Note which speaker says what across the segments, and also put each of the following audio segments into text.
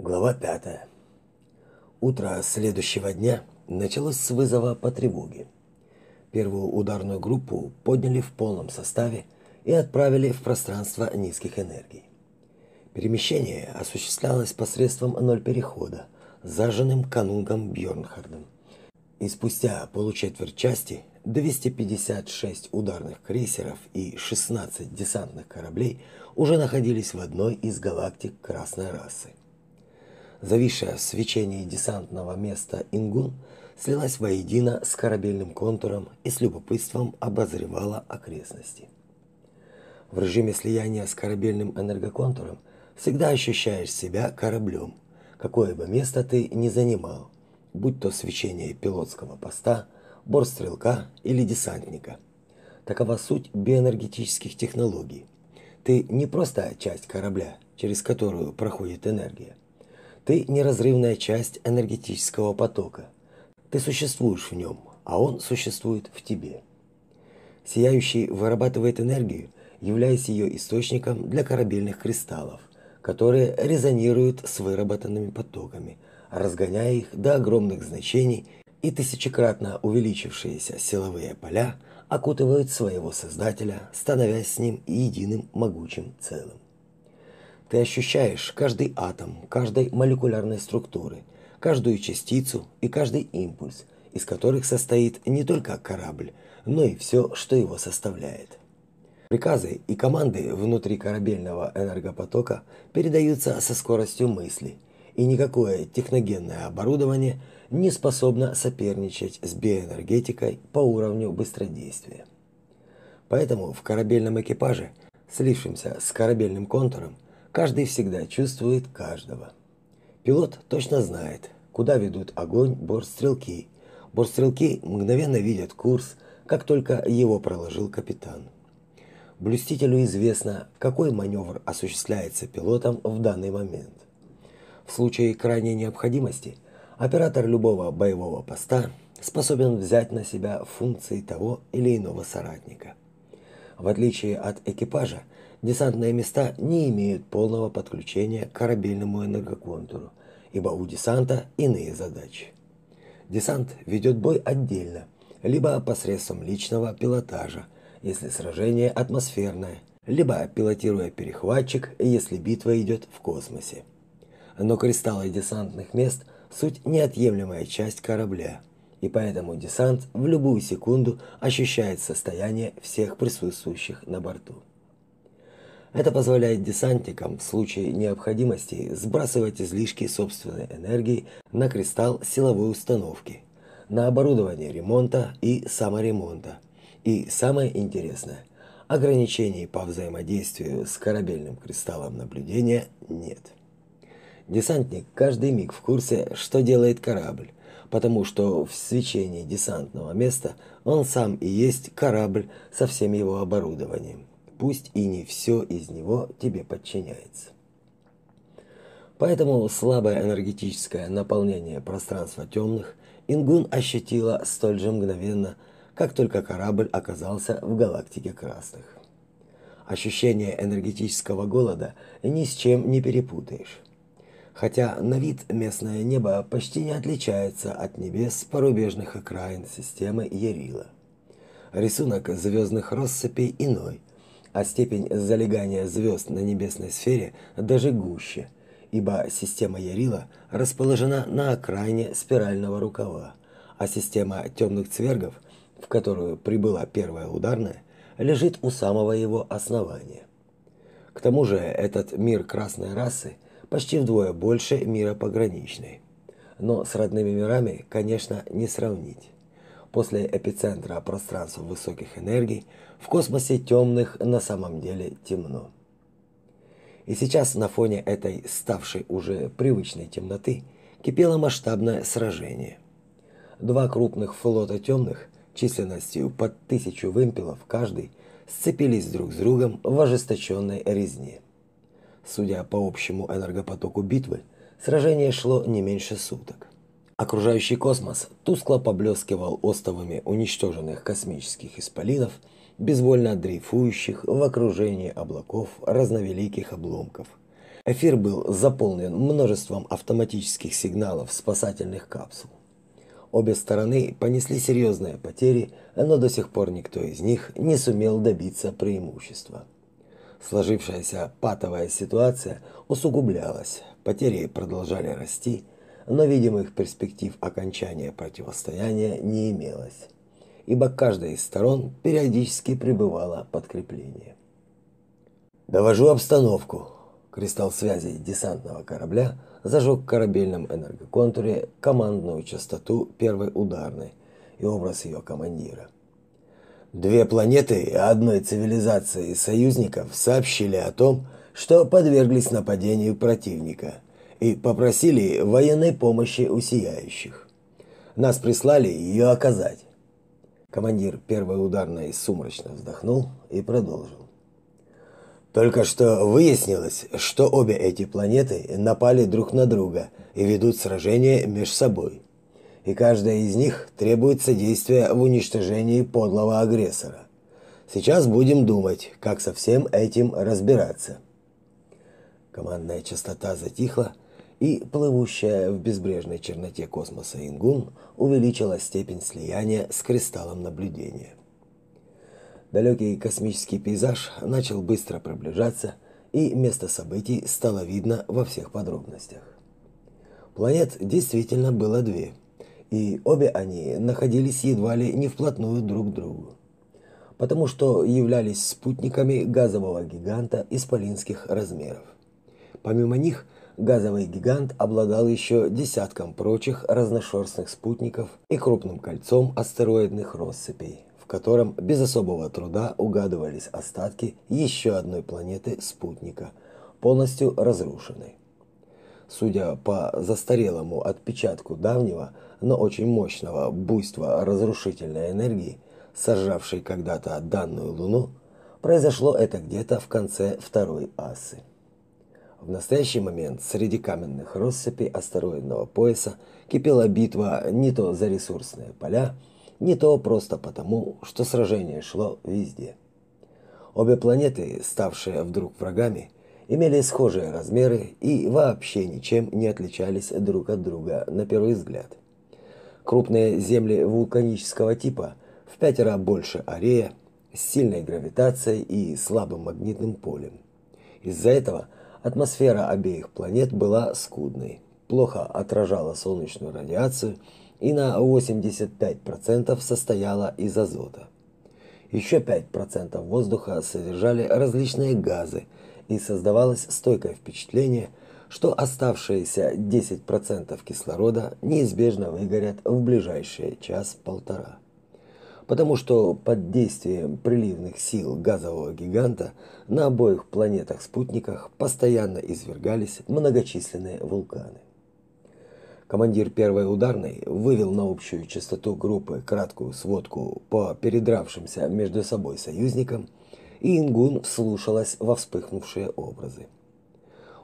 Speaker 1: Глава 5. Утро следующего дня началось с вызова по тревоге. Первую ударную группу подняли в полном составе и отправили в пространство низких энергий. Перемещение осуществлялось посредством ноль перехода, зажженным канунгом Бьорнхардом. И спустя получетверть части 256 ударных крейсеров и 16 десантных кораблей уже находились в одной из галактик красной расы. Зависшая в свечении десантного места Ингун слилась воедино с корабельным контуром и с любопытством обозревала окрестности. В режиме слияния с корабельным энергоконтуром всегда ощущаешь себя кораблем, какое бы место ты ни занимал, будь то свечение пилотского поста, борт стрелка или десантника. Такова суть биоэнергетических технологий. Ты не просто часть корабля, через которую проходит энергия. Ты неразрывная часть энергетического потока. Ты существуешь в нем, а он существует в тебе. Сияющий вырабатывает энергию, являясь ее источником для корабельных кристаллов, которые резонируют с выработанными потоками, разгоняя их до огромных значений, и тысячекратно увеличившиеся силовые поля окутывают своего создателя, становясь с ним единым могучим целым. Ты ощущаешь каждый атом, каждой молекулярной структуры, каждую частицу и каждый импульс, из которых состоит не только корабль, но и все, что его составляет. Приказы и команды внутри корабельного энергопотока передаются со скоростью мысли, и никакое техногенное оборудование не способно соперничать с биоэнергетикой по уровню быстродействия. Поэтому в корабельном экипаже, слившемся с корабельным контуром, Каждый всегда чувствует каждого. Пилот точно знает, куда ведут огонь бортстрелки. Бортстрелки мгновенно видят курс, как только его проложил капитан. Блюстителю известно, какой маневр осуществляется пилотом в данный момент. В случае крайней необходимости оператор любого боевого поста способен взять на себя функции того или иного соратника. В отличие от экипажа, десантные места не имеют полного подключения к корабельному энергоконтуру, ибо у десанта иные задачи. Десант ведет бой отдельно, либо посредством личного пилотажа, если сражение атмосферное, либо пилотируя перехватчик, если битва идет в космосе. Но кристаллы десантных мест суть неотъемлемая часть корабля, и поэтому десант в любую секунду ощущает состояние всех присутствующих на борту. Это позволяет десантникам в случае необходимости сбрасывать излишки собственной энергии на кристалл силовой установки, на оборудование ремонта и саморемонта. И самое интересное, ограничений по взаимодействию с корабельным кристаллом наблюдения нет. Десантник каждый миг в курсе, что делает корабль, потому что в свечении десантного места он сам и есть корабль со всем его оборудованием пусть и не все из него тебе подчиняется. Поэтому слабое энергетическое наполнение пространства темных Ингун ощутила столь же мгновенно, как только корабль оказался в галактике красных. Ощущение энергетического голода ни с чем не перепутаешь. Хотя на вид местное небо почти не отличается от небес порубежных окраин системы Ярила. Рисунок звездных россыпей иной, а степень залегания звезд на небесной сфере даже гуще, ибо система Ярила расположена на окраине спирального рукава, а система темных цвергов, в которую прибыла первая ударная, лежит у самого его основания. К тому же этот мир красной расы почти вдвое больше мира пограничной. Но с родными мирами, конечно, не сравнить. После эпицентра пространства высоких энергий в космосе темных на самом деле темно. И сейчас на фоне этой ставшей уже привычной темноты кипело масштабное сражение. Два крупных флота темных численностью под тысячу вымпелов каждый сцепились друг с другом в ожесточенной резне. Судя по общему энергопотоку битвы, сражение шло не меньше суток. Окружающий космос тускло поблескивал остовами уничтоженных космических исполинов, безвольно дрейфующих в окружении облаков разновеликих обломков. Эфир был заполнен множеством автоматических сигналов спасательных капсул. Обе стороны понесли серьезные потери, но до сих пор никто из них не сумел добиться преимущества. Сложившаяся патовая ситуация усугублялась, потери продолжали расти, но видимых перспектив окончания противостояния не имелось, ибо каждая из сторон периодически прибывало подкрепление. «Довожу обстановку», Кристалл связи десантного корабля зажег в корабельном энергоконтуре командную частоту первой ударной и образ ее командира. Две планеты одной цивилизации союзников сообщили о том, что подверглись нападению противника и попросили военной помощи у сияющих. Нас прислали ее оказать. Командир первой ударной сумрачно вздохнул и продолжил. Только что выяснилось, что обе эти планеты напали друг на друга и ведут сражение между собой. И каждая из них требует содействия в уничтожении подлого агрессора. Сейчас будем думать, как со всем этим разбираться. Командная частота затихла, и плывущая в безбрежной черноте космоса Ингун увеличила степень слияния с кристаллом наблюдения. Далекий космический пейзаж начал быстро приближаться, и место событий стало видно во всех подробностях. Планет действительно было две, и обе они находились едва ли не вплотную друг к другу, потому что являлись спутниками газового гиганта исполинских размеров. Помимо них, газовый гигант обладал еще десятком прочих разношерстных спутников и крупным кольцом астероидных россыпей, котором без особого труда угадывались остатки еще одной планеты-спутника, полностью разрушенной. Судя по застарелому отпечатку давнего, но очень мощного буйства разрушительной энергии, сожравшей когда-то данную Луну, произошло это где-то в конце второй асы. В настоящий момент среди каменных россыпей астероидного пояса кипела битва не то за ресурсные поля, не то просто потому, что сражение шло везде. Обе планеты, ставшие вдруг врагами, имели схожие размеры и вообще ничем не отличались друг от друга на первый взгляд. Крупные земли вулканического типа в пятеро больше Арея, с сильной гравитацией и слабым магнитным полем. Из-за этого атмосфера обеих планет была скудной, плохо отражала солнечную радиацию и на 85% состояла из азота. Еще 5% воздуха содержали различные газы, и создавалось стойкое впечатление, что оставшиеся 10% кислорода неизбежно выгорят в ближайшие час-полтора. Потому что под действием приливных сил газового гиганта на обоих планетах-спутниках постоянно извергались многочисленные вулканы. Командир первой ударной вывел на общую частоту группы краткую сводку по передравшимся между собой союзникам, и Ингун вслушалась во вспыхнувшие образы.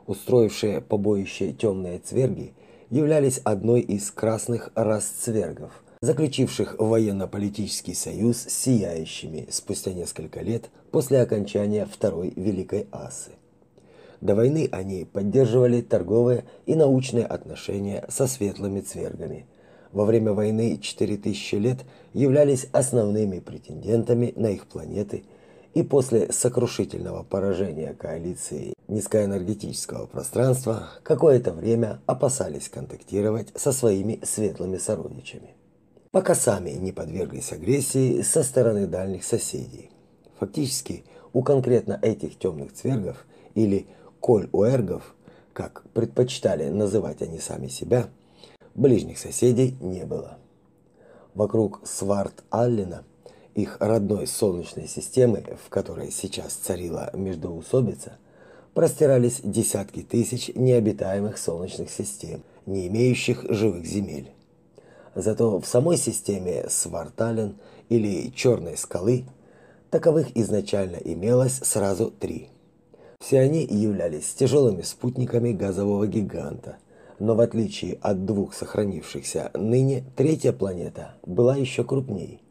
Speaker 1: Устроившие побоище темные цверги являлись одной из красных рас цвергов, заключивших военно-политический союз с сияющими спустя несколько лет после окончания Второй Великой Асы. До войны они поддерживали торговые и научные отношения со светлыми цвергами. Во время войны 4000 лет являлись основными претендентами на их планеты и после сокрушительного поражения коалиции низкоэнергетического пространства какое-то время опасались контактировать со своими светлыми сородичами. Пока сами не подверглись агрессии со стороны дальних соседей. Фактически, у конкретно этих темных цвергов или коль у эргов, как предпочитали называть они сами себя, ближних соседей не было. Вокруг Сварт-Аллена, их родной солнечной системы, в которой сейчас царила междоусобица, простирались десятки тысяч необитаемых солнечных систем, не имеющих живых земель. Зато в самой системе Свартален или Черной скалы таковых изначально имелось сразу три – все они являлись тяжелыми спутниками газового гиганта. Но в отличие от двух сохранившихся ныне, третья планета была еще крупней.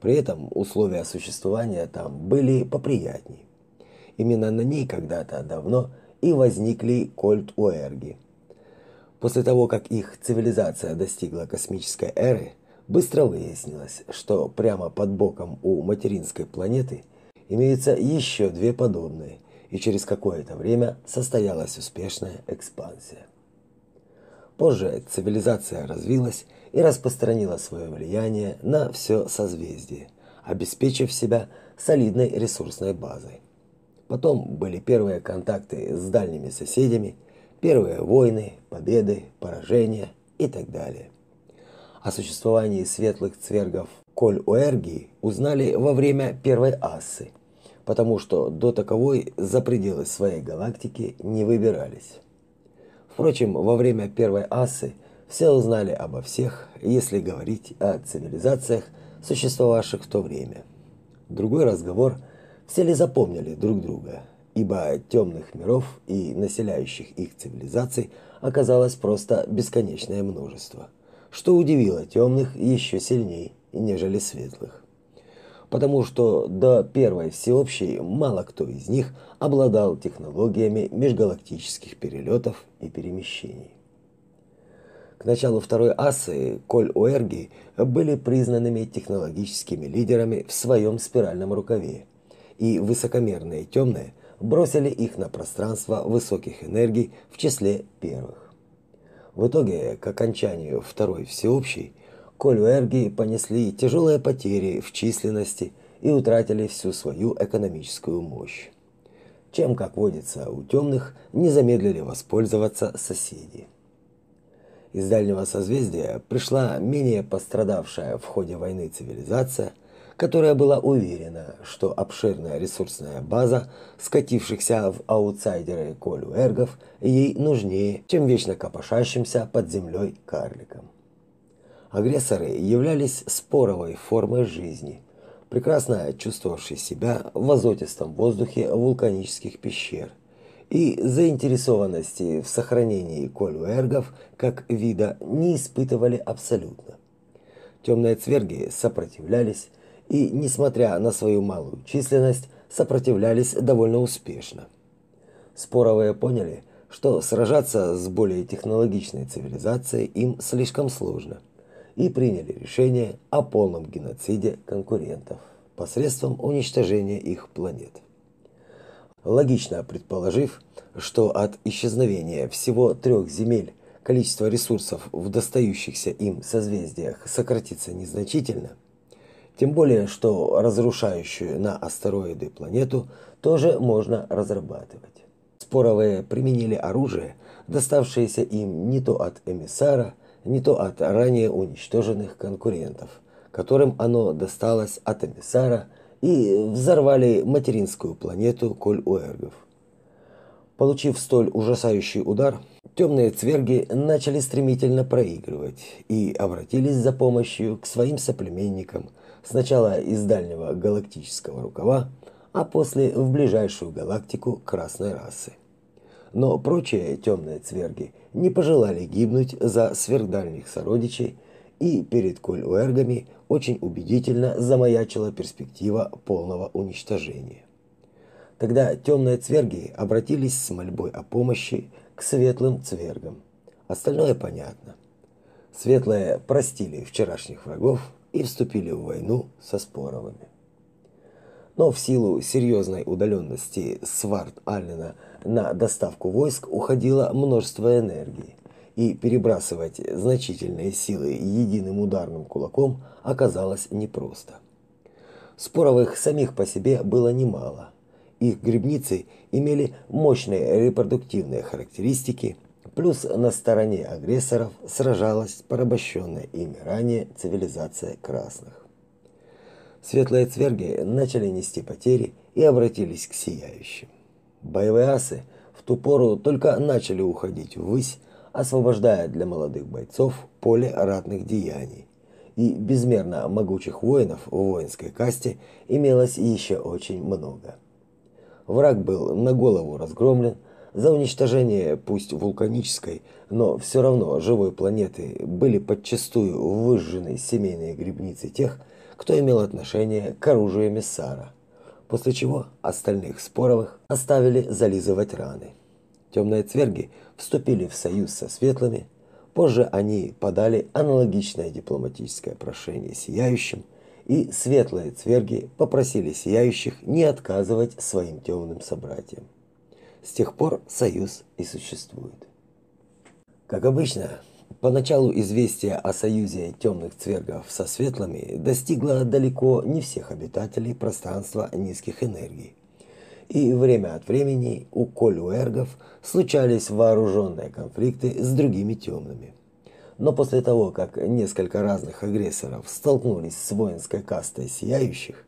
Speaker 1: При этом условия существования там были поприятней. Именно на ней когда-то давно и возникли Кольт-Уэрги. После того, как их цивилизация достигла космической эры, быстро выяснилось, что прямо под боком у материнской планеты имеются еще две подобные, и через какое-то время состоялась успешная экспансия. Позже цивилизация развилась и распространила свое влияние на все созвездие, обеспечив себя солидной ресурсной базой. Потом были первые контакты с дальними соседями, первые войны, победы, поражения и так далее. О существовании светлых цвергов Коль-Уэрги узнали во время первой ассы, потому что до таковой за пределы своей галактики не выбирались. Впрочем, во время первой ассы все узнали обо всех, если говорить о цивилизациях, существовавших в то время. Другой разговор – все ли запомнили друг друга, ибо темных миров и населяющих их цивилизаций оказалось просто бесконечное множество, что удивило темных еще сильнее, нежели светлых. Потому что до первой всеобщей мало кто из них обладал технологиями межгалактических перелетов и перемещений. К началу второй асы Коль-Уэрги были признанными технологическими лидерами в своем спиральном рукаве и высокомерные темные бросили их на пространство высоких энергий в числе первых. В итоге, к окончанию второй всеобщей, Колюэрги понесли тяжелые потери в численности и утратили всю свою экономическую мощь. Чем, как водится, у темных не замедлили воспользоваться соседи. Из дальнего созвездия пришла менее пострадавшая в ходе войны цивилизация – которая была уверена, что обширная ресурсная база скатившихся в аутсайдеры колюэргов ей нужнее, чем вечно копошащимся под землей карликам. Агрессоры являлись споровой формой жизни, прекрасно чувствовавшей себя в азотистом воздухе вулканических пещер и заинтересованности в сохранении колюэргов как вида не испытывали абсолютно. Темные цверги сопротивлялись, и, несмотря на свою малую численность, сопротивлялись довольно успешно. Споровые поняли, что сражаться с более технологичной цивилизацией им слишком сложно, и приняли решение о полном геноциде конкурентов посредством уничтожения их планет. Логично предположив, что от исчезновения всего трех земель количество ресурсов в достающихся им созвездиях сократится незначительно – тем более, что разрушающую на астероиды планету тоже можно разрабатывать. Споровые применили оружие, доставшееся им не то от эмиссара, не то от ранее уничтоженных конкурентов, которым оно досталось от эмиссара, и взорвали материнскую планету Коль-Уэргов. Получив столь ужасающий удар, темные цверги начали стремительно проигрывать и обратились за помощью к своим соплеменникам – Сначала из дальнего галактического рукава, а после в ближайшую галактику красной расы. Но прочие темные цверги не пожелали гибнуть за сверхдальних сородичей, и перед Коль-Уэргами очень убедительно замаячила перспектива полного уничтожения. Тогда темные цверги обратились с мольбой о помощи к светлым цвергам. Остальное понятно. Светлые простили вчерашних врагов и вступили в войну со Споровыми. Но в силу серьезной удаленности Сварт-Аллена на доставку войск уходило множество энергии, и перебрасывать значительные силы единым ударным кулаком оказалось непросто. Споровых самих по себе было немало. Их грибницы имели мощные репродуктивные характеристики – Плюс на стороне агрессоров сражалась порабощенная ими ранее цивилизация красных. Светлые цверги начали нести потери и обратились к сияющим. Боевые асы в ту пору только начали уходить ввысь, освобождая для молодых бойцов поле ратных деяний. И безмерно могучих воинов в воинской касте имелось еще очень много. Враг был на голову разгромлен, за уничтожение пусть вулканической, но все равно живой планеты были подчастую выжжены семейные грибницы тех, кто имел отношение к оружию Мессара, после чего остальных споровых оставили зализывать раны. Темные цверги вступили в союз со светлыми. Позже они подали аналогичное дипломатическое прошение сияющим, и светлые цверги попросили сияющих не отказывать своим темным собратьям. С тех пор союз и существует. Как обычно, поначалу известие о союзе темных цвергов со светлыми достигло далеко не всех обитателей пространства низких энергий. И время от времени у колюэргов случались вооруженные конфликты с другими темными. Но после того, как несколько разных агрессоров столкнулись с воинской кастой сияющих,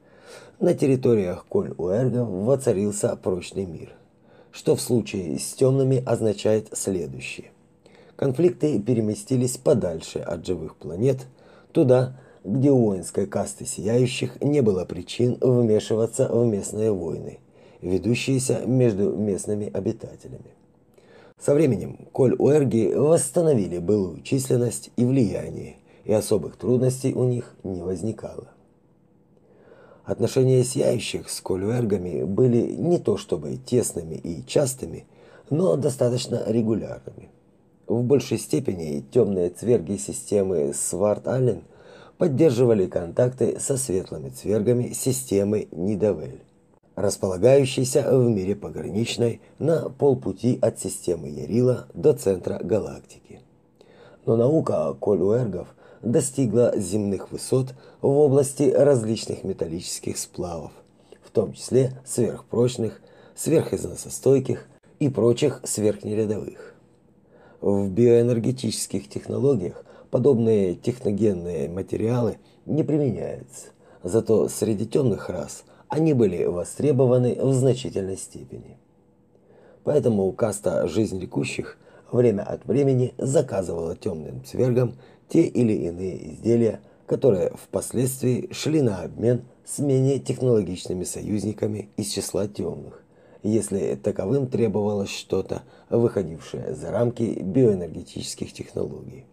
Speaker 1: на территориях коль-уэргов воцарился прочный мир, что в случае с темными означает следующее. Конфликты переместились подальше от живых планет, туда, где у воинской касты сияющих не было причин вмешиваться в местные войны, ведущиеся между местными обитателями. Со временем Коль-Уэрги восстановили былую численность и влияние, и особых трудностей у них не возникало. Отношения сияющих с Коль-Уэргами были не то чтобы тесными и частыми, но достаточно регулярными. В большей степени темные цверги системы Сварт-Аллен поддерживали контакты со светлыми цвергами системы Нидавель располагающийся в мире пограничной на полпути от системы Ярила до центра галактики. Но наука колюэргов достигла земных высот в области различных металлических сплавов, в том числе сверхпрочных, сверхизносостойких и прочих сверхнерядовых. В биоэнергетических технологиях подобные техногенные материалы не применяются, зато среди темных рас – они были востребованы в значительной степени. Поэтому каста жизнь рекущих время от времени заказывала темным цвергам те или иные изделия, которые впоследствии шли на обмен с менее технологичными союзниками из числа темных, если таковым требовалось что-то, выходившее за рамки биоэнергетических технологий.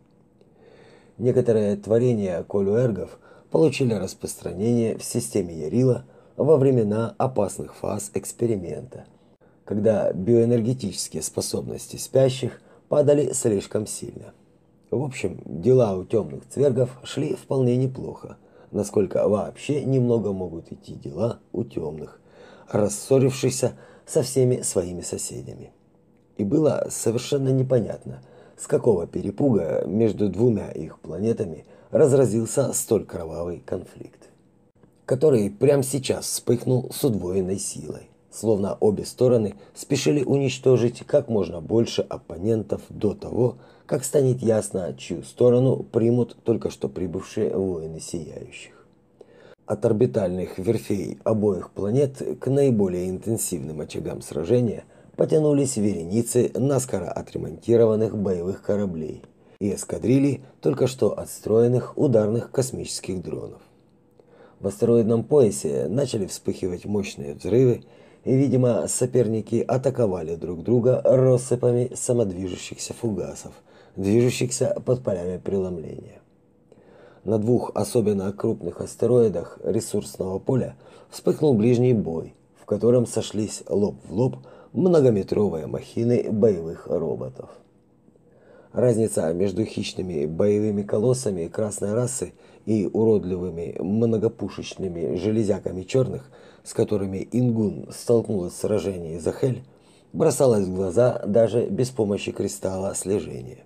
Speaker 1: Некоторые творения колюэргов получили распространение в системе Ярила во времена опасных фаз эксперимента, когда биоэнергетические способности спящих падали слишком сильно. В общем, дела у темных цвергов шли вполне неплохо, насколько вообще немного могут идти дела у темных, рассорившихся со всеми своими соседями. И было совершенно непонятно, с какого перепуга между двумя их планетами разразился столь кровавый конфликт который прямо сейчас вспыхнул с удвоенной силой, словно обе стороны спешили уничтожить как можно больше оппонентов до того, как станет ясно, чью сторону примут только что прибывшие воины сияющих. От орбитальных верфей обоих планет к наиболее интенсивным очагам сражения потянулись вереницы наскоро отремонтированных боевых кораблей и эскадрильи только что отстроенных ударных космических дронов. В астероидном поясе начали вспыхивать мощные взрывы, и, видимо, соперники атаковали друг друга россыпами самодвижущихся фугасов, движущихся под полями преломления. На двух особенно крупных астероидах ресурсного поля вспыхнул ближний бой, в котором сошлись лоб в лоб многометровые махины боевых роботов. Разница между хищными боевыми колоссами красной расы и уродливыми многопушечными железяками черных, с которыми Ингун столкнулась в сражении за Хель, бросалась в глаза даже без помощи кристалла слежения.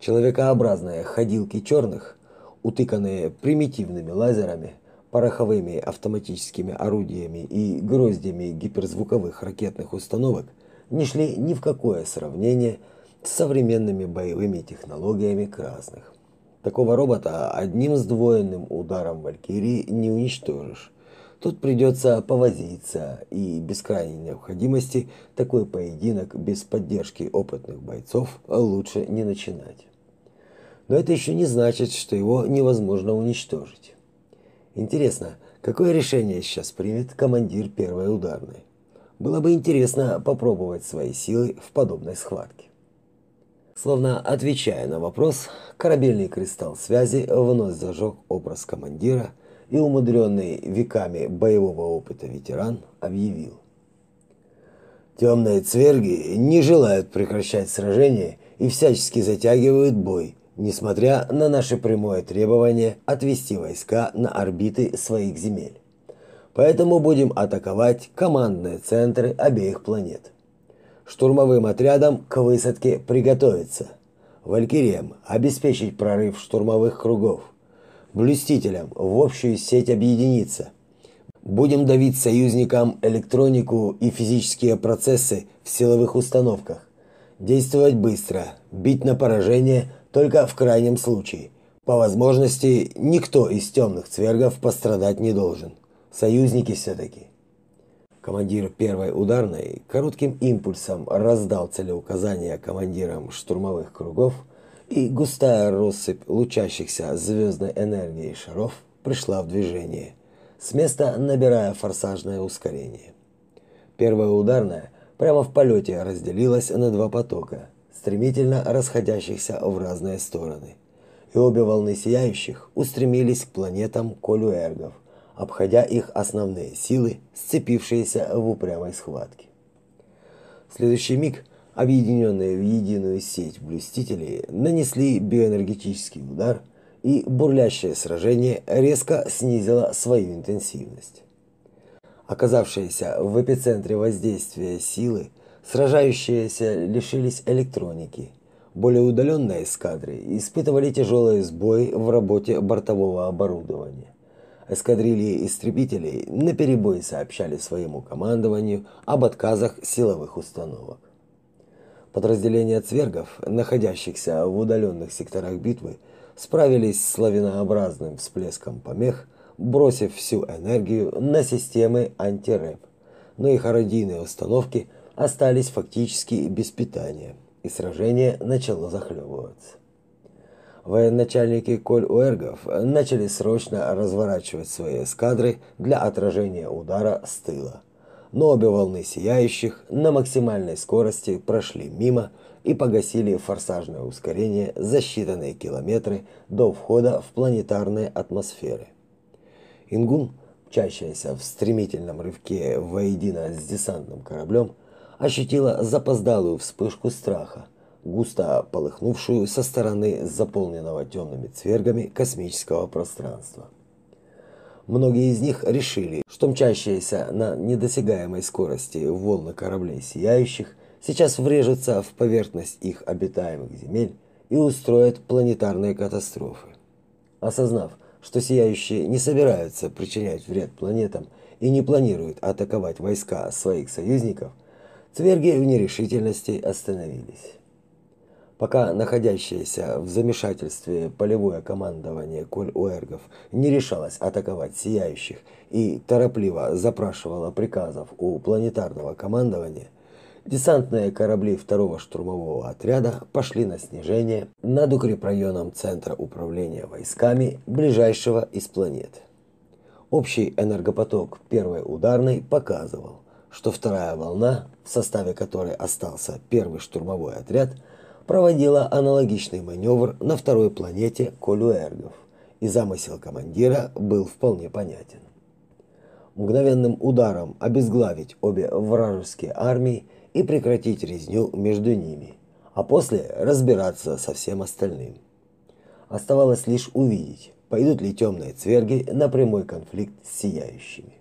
Speaker 1: Человекообразные ходилки черных, утыканные примитивными лазерами, пороховыми автоматическими орудиями и гроздями гиперзвуковых ракетных установок, не шли ни в какое сравнение с современными боевыми технологиями красных. Такого робота одним сдвоенным ударом Валькирии не уничтожишь. Тут придется повозиться, и без крайней необходимости такой поединок без поддержки опытных бойцов лучше не начинать. Но это еще не значит, что его невозможно уничтожить. Интересно, какое решение сейчас примет командир первой ударной? Было бы интересно попробовать свои силы в подобной схватке. Словно отвечая на вопрос, корабельный кристалл связи вновь зажег образ командира и умудренный веками боевого опыта ветеран объявил. Темные цверги не желают прекращать сражение и всячески затягивают бой, несмотря на наше прямое требование отвести войска на орбиты своих земель. Поэтому будем атаковать командные центры обеих планет. Штурмовым отрядам к высадке приготовиться. Валькириям обеспечить прорыв штурмовых кругов. Блюстителям в общую сеть объединиться – Будем давить союзникам электронику и физические процессы в силовых установках. Действовать быстро, бить на поражение только в крайнем случае. По возможности, никто из темных цвергов пострадать не должен. Союзники все-таки. Командир первой ударной коротким импульсом раздал целеуказания командирам штурмовых кругов, и густая россыпь лучащихся звездной энергией шаров пришла в движение с места набирая форсажное ускорение. Первая ударная прямо в полете разделилась на два потока, стремительно расходящихся в разные стороны. И обе волны сияющих устремились к планетам Колюэргов, обходя их основные силы, сцепившиеся в упрямой схватке. В следующий миг объединенные в единую сеть блюстители нанесли биоэнергетический удар – и бурлящее сражение резко снизило свою интенсивность. Оказавшиеся в эпицентре воздействия силы, сражающиеся лишились электроники. Более удаленные эскадры испытывали тяжелые сбои в работе бортового оборудования. Эскадрильи истребителей наперебой сообщали своему командованию об отказах силовых установок. Подразделения цвергов, находящихся в удаленных секторах битвы, справились с лавинообразным всплеском помех, бросив всю энергию на системы антирэп. Но их орудийные установки остались фактически без питания, и сражение начало захлебываться. Военачальники Коль-Уэргов начали срочно разворачивать свои эскадры для отражения удара с тыла. Но обе волны сияющих на максимальной скорости прошли мимо и погасили форсажное ускорение за считанные километры до входа в планетарные атмосферы. Ингун, мчащаяся в стремительном рывке воедино с десантным кораблем, ощутила запоздалую вспышку страха, густо полыхнувшую со стороны заполненного темными цвергами космического пространства. Многие из них решили, что мчащиеся на недосягаемой скорости волны кораблей сияющих сейчас врежутся в поверхность их обитаемых земель и устроят планетарные катастрофы. Осознав, что сияющие не собираются причинять вред планетам и не планируют атаковать войска своих союзников, цверги в нерешительности остановились. Пока находящееся в замешательстве полевое командование Коль-Уэргов не решалось атаковать сияющих и торопливо запрашивало приказов у планетарного командования, Десантные корабли второго штурмового отряда пошли на снижение над укрепрайоном центра управления войсками ближайшего из планет. Общий энергопоток первой ударной показывал, что вторая волна, в составе которой остался первый штурмовой отряд, проводила аналогичный маневр на второй планете Колюэргов, и замысел командира был вполне понятен. Мгновенным ударом обезглавить обе вражеские армии – и прекратить резню между ними, а после разбираться со всем остальным. Оставалось лишь увидеть, пойдут ли темные цверги на прямой конфликт с сияющими.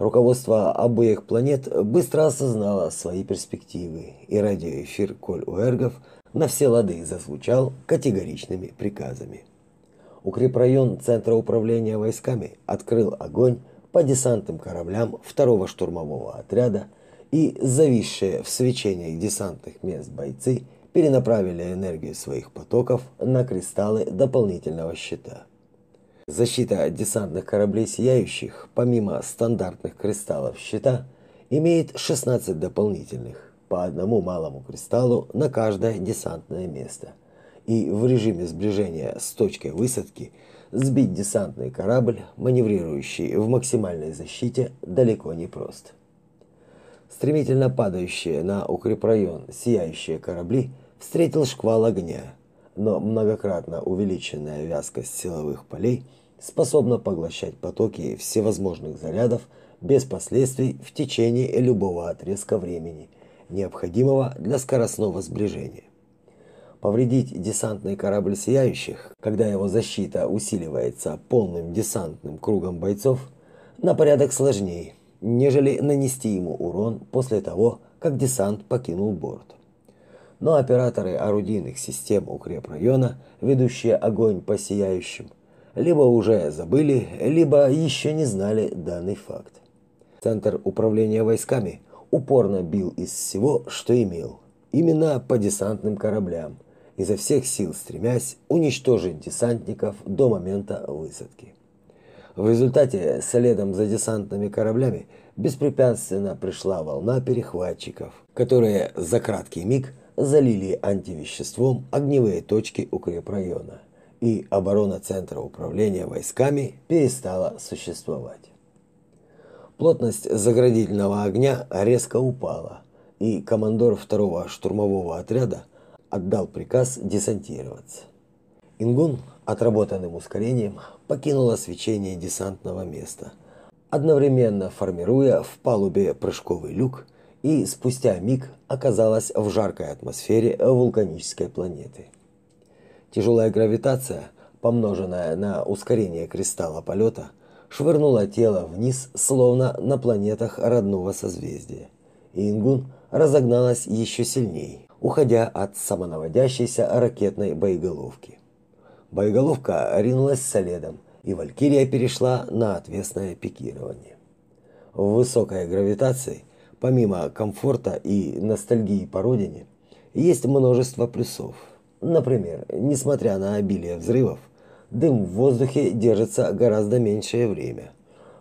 Speaker 1: Руководство обоих планет быстро осознало свои перспективы, и радиоэфир Коль-Уэргов на все лады зазвучал категоричными приказами. Укрепрайон Центра управления войсками открыл огонь по десантным кораблям второго штурмового отряда и зависшие в свечениях десантных мест бойцы перенаправили энергию своих потоков на кристаллы дополнительного щита. Защита десантных кораблей сияющих, помимо стандартных кристаллов щита, имеет 16 дополнительных, по одному малому кристаллу на каждое десантное место. И в режиме сближения с точкой высадки сбить десантный корабль, маневрирующий в максимальной защите, далеко не просто стремительно падающие на укрепрайон сияющие корабли встретил шквал огня, но многократно увеличенная вязкость силовых полей способна поглощать потоки всевозможных зарядов без последствий в течение любого отрезка времени, необходимого для скоростного сближения. Повредить десантный корабль сияющих, когда его защита усиливается полным десантным кругом бойцов, на порядок сложнее, нежели нанести ему урон после того, как десант покинул борт. Но операторы орудийных систем укрепрайона, ведущие огонь по сияющим, либо уже забыли, либо еще не знали данный факт. Центр управления войсками упорно бил из всего, что имел, именно по десантным кораблям, изо всех сил стремясь уничтожить десантников до момента высадки. В результате следом за десантными кораблями беспрепятственно пришла волна перехватчиков, которые за краткий миг залили антивеществом огневые точки укрепрайона, и оборона центра управления войсками перестала существовать. Плотность заградительного огня резко упала, и командор второго штурмового отряда отдал приказ десантироваться. Ингун отработанным ускорением покинул освещение десантного места, одновременно формируя в палубе прыжковый люк и спустя миг оказалась в жаркой атмосфере вулканической планеты. Тяжелая гравитация, помноженная на ускорение кристалла полета, швырнула тело вниз, словно на планетах родного созвездия. И Ингун разогналась еще сильнее, уходя от самонаводящейся ракетной боеголовки. Боеголовка ринулась следом, и Валькирия перешла на отвесное пикирование. В высокой гравитации, помимо комфорта и ностальгии по родине, есть множество плюсов. Например, несмотря на обилие взрывов, дым в воздухе держится гораздо меньшее время,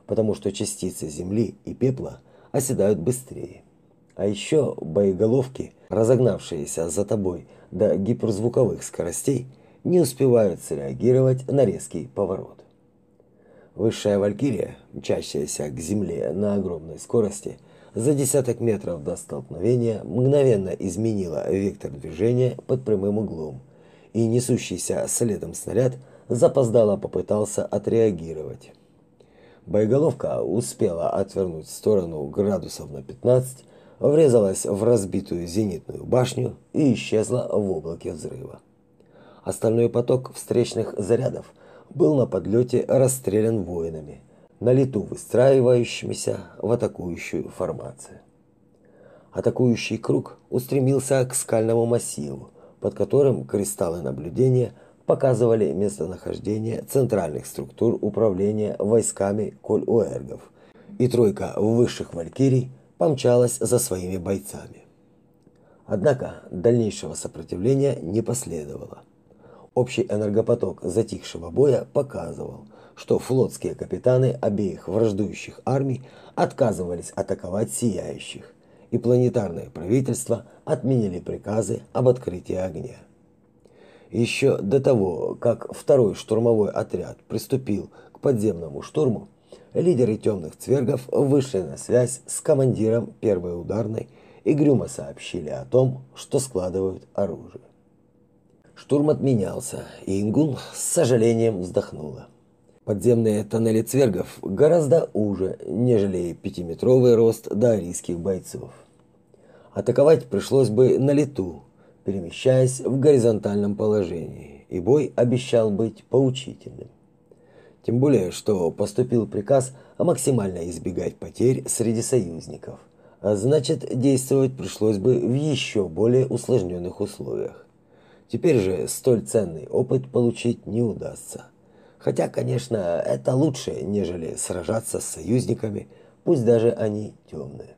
Speaker 1: потому что частицы земли и пепла оседают быстрее. А еще боеголовки, разогнавшиеся за тобой до гиперзвуковых скоростей, не успевают среагировать на резкий поворот. Высшая валькирия, мчащаяся к земле на огромной скорости, за десяток метров до столкновения мгновенно изменила вектор движения под прямым углом, и несущийся следом снаряд запоздало попытался отреагировать. Боеголовка успела отвернуть в сторону градусов на 15, врезалась в разбитую зенитную башню и исчезла в облаке взрыва. Остальной поток встречных зарядов был на подлете расстрелян воинами, на лету выстраивающимися в атакующую формацию. Атакующий круг устремился к скальному массиву, под которым кристаллы наблюдения показывали местонахождение центральных структур управления войсками Коль-Уэргов, и тройка высших валькирий помчалась за своими бойцами. Однако дальнейшего сопротивления не последовало. Общий энергопоток затихшего боя показывал, что флотские капитаны обеих враждующих армий отказывались атаковать сияющих, и планетарные правительства отменили приказы об открытии огня. Еще до того, как второй штурмовой отряд приступил к подземному штурму, лидеры темных цвергов вышли на связь с командиром первой ударной и грюмо сообщили о том, что складывают оружие. Штурм отменялся, и Ингун с сожалением вздохнула. Подземные тоннели цвергов гораздо уже, нежели пятиметровый рост даорийских бойцов. Атаковать пришлось бы на лету, перемещаясь в горизонтальном положении, и бой обещал быть поучительным. Тем более, что поступил приказ максимально избегать потерь среди союзников, а значит, действовать пришлось бы в еще более усложненных условиях. Теперь же столь ценный опыт получить не удастся. Хотя, конечно, это лучше, нежели сражаться с союзниками, пусть даже они темные.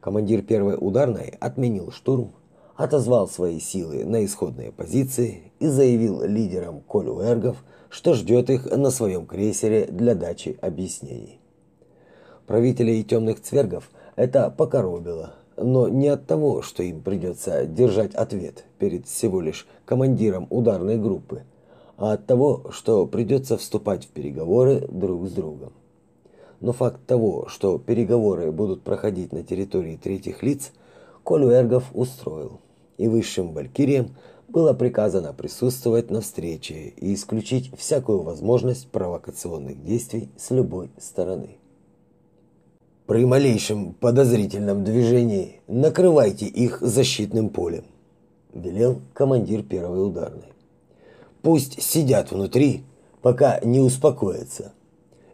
Speaker 1: Командир первой ударной отменил штурм, отозвал свои силы на исходные позиции и заявил лидерам Колюэргов, что ждет их на своем крейсере для дачи объяснений. Правителей темных цвергов это покоробило, но не от того, что им придется держать ответ перед всего лишь командиром ударной группы, а от того, что придется вступать в переговоры друг с другом. Но факт того, что переговоры будут проходить на территории третьих лиц, Колю устроил, и высшим валькириям было приказано присутствовать на встрече и исключить всякую возможность провокационных действий с любой стороны. При малейшем подозрительном движении накрывайте их защитным полем, велел командир первой ударной. Пусть сидят внутри, пока не успокоятся.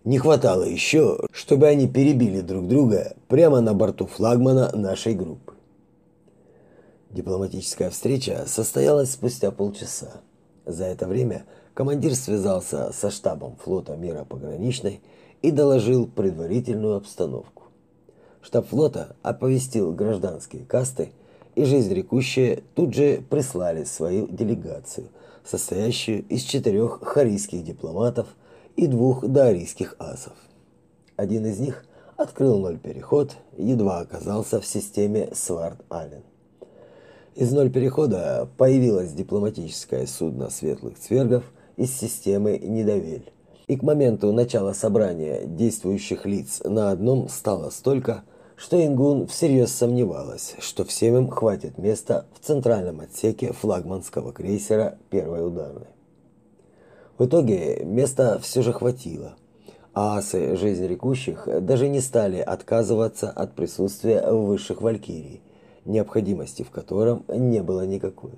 Speaker 1: Не хватало еще, чтобы они перебили друг друга прямо на борту флагмана нашей группы. Дипломатическая встреча состоялась спустя полчаса. За это время командир связался со штабом флота мира пограничной и доложил предварительную обстановку. Штаб флота оповестил гражданские касты, и жизнь рекущие тут же прислали свою делегацию, состоящую из четырех харийских дипломатов и двух даорийских асов. Один из них открыл ноль переход, едва оказался в системе Свард-Аллен. Из ноль перехода появилось дипломатическое судно светлых цвергов из системы Недовель. И к моменту начала собрания действующих лиц на одном стало столько, что Ингун всерьез сомневалась, что всем им хватит места в центральном отсеке флагманского крейсера первой ударной. В итоге места все же хватило, а асы жизнерекущих даже не стали отказываться от присутствия высших валькирий, необходимости в котором не было никакой.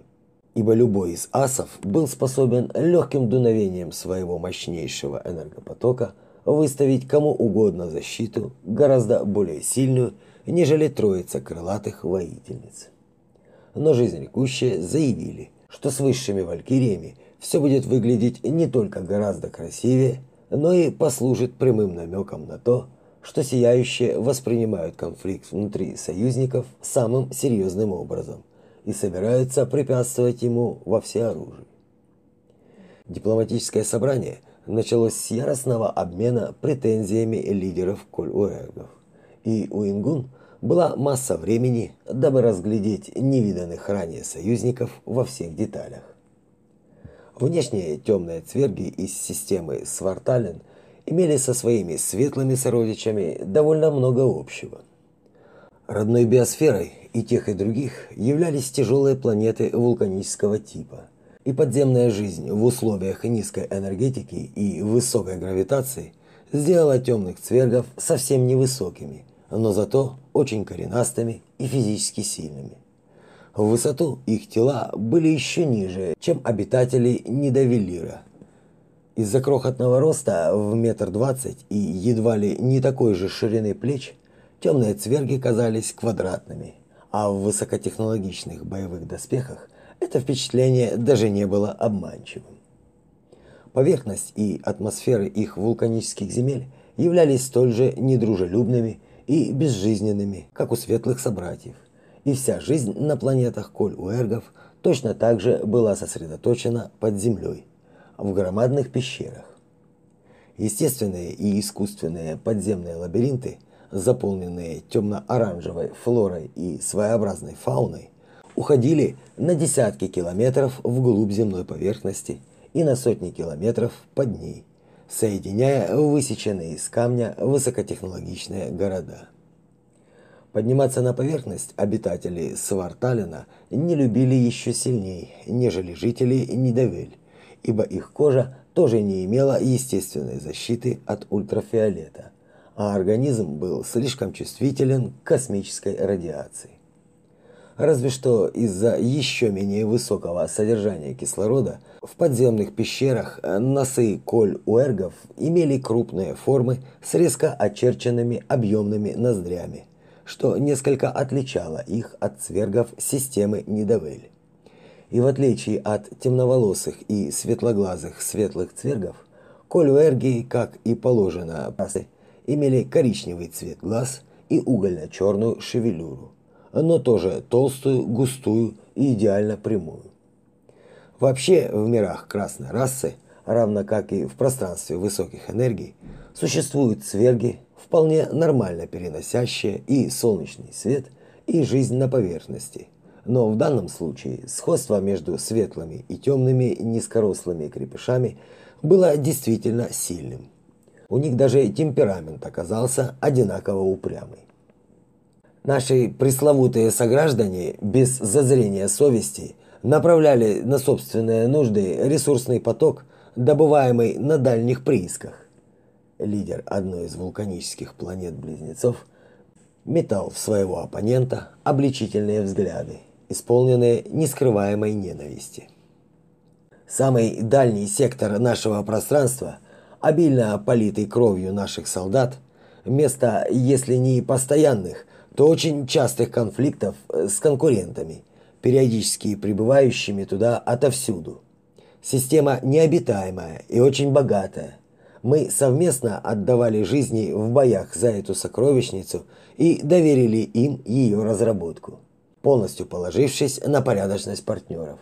Speaker 1: Ибо любой из асов был способен легким дуновением своего мощнейшего энергопотока выставить кому угодно защиту, гораздо более сильную, нежели троица крылатых воительниц. Но жизнерекущие заявили, что с высшими валькириями все будет выглядеть не только гораздо красивее, но и послужит прямым намеком на то, что сияющие воспринимают конфликт внутри союзников самым серьезным образом и собираются препятствовать ему во всеоружии. Дипломатическое собрание началось с яростного обмена претензиями лидеров Коль-Уэргов, и у Ингун была масса времени, дабы разглядеть невиданных ранее союзников во всех деталях. Внешние темные цверги из системы Свартален имели со своими светлыми сородичами довольно много общего. Родной биосферой и тех и других являлись тяжелые планеты вулканического типа, и подземная жизнь в условиях низкой энергетики и высокой гравитации сделала темных цвергов совсем невысокими, но зато очень коренастыми и физически сильными. В высоту их тела были еще ниже, чем обитатели Недовелира, из-за крохотного роста в метр двадцать и едва ли не такой же ширины плеч темные цверги казались квадратными, а в высокотехнологичных боевых доспехах это впечатление даже не было обманчивым. Поверхность и атмосферы их вулканических земель являлись столь же недружелюбными и безжизненными, как у светлых собратьев, и вся жизнь на планетах Коль-Уэргов точно так же была сосредоточена под землей в громадных пещерах. Естественные и искусственные подземные лабиринты, заполненные темно-оранжевой флорой и своеобразной фауной, уходили на десятки километров вглубь земной поверхности и на сотни километров под ней, соединяя высеченные из камня высокотехнологичные города. Подниматься на поверхность обитатели Сварталина не любили еще сильнее, нежели жители Нидавель, ибо их кожа тоже не имела естественной защиты от ультрафиолета, а организм был слишком чувствителен к космической радиации. Разве что из-за еще менее высокого содержания кислорода в подземных пещерах носы коль-уэргов имели крупные формы с резко очерченными объемными ноздрями, что несколько отличало их от цвергов системы Нидавель. И в отличие от темноволосых и светлоглазых светлых цвергов, колюэрги, как и положено имели коричневый цвет глаз и угольно-черную шевелюру, но тоже толстую, густую и идеально прямую. Вообще в мирах красной расы, равно как и в пространстве высоких энергий, существуют цверги, вполне нормально переносящие и солнечный свет, и жизнь на поверхности – но в данном случае сходство между светлыми и темными низкорослыми крепышами было действительно сильным. У них даже темперамент оказался одинаково упрямый. Наши пресловутые сограждане без зазрения совести направляли на собственные нужды ресурсный поток, добываемый на дальних приисках. Лидер одной из вулканических планет-близнецов метал в своего оппонента обличительные взгляды, исполненные нескрываемой ненависти. Самый дальний сектор нашего пространства, обильно политый кровью наших солдат, место, если не постоянных, то очень частых конфликтов с конкурентами, периодически прибывающими туда отовсюду. Система необитаемая и очень богатая. Мы совместно отдавали жизни в боях за эту сокровищницу и доверили им ее разработку, полностью положившись на порядочность партнеров.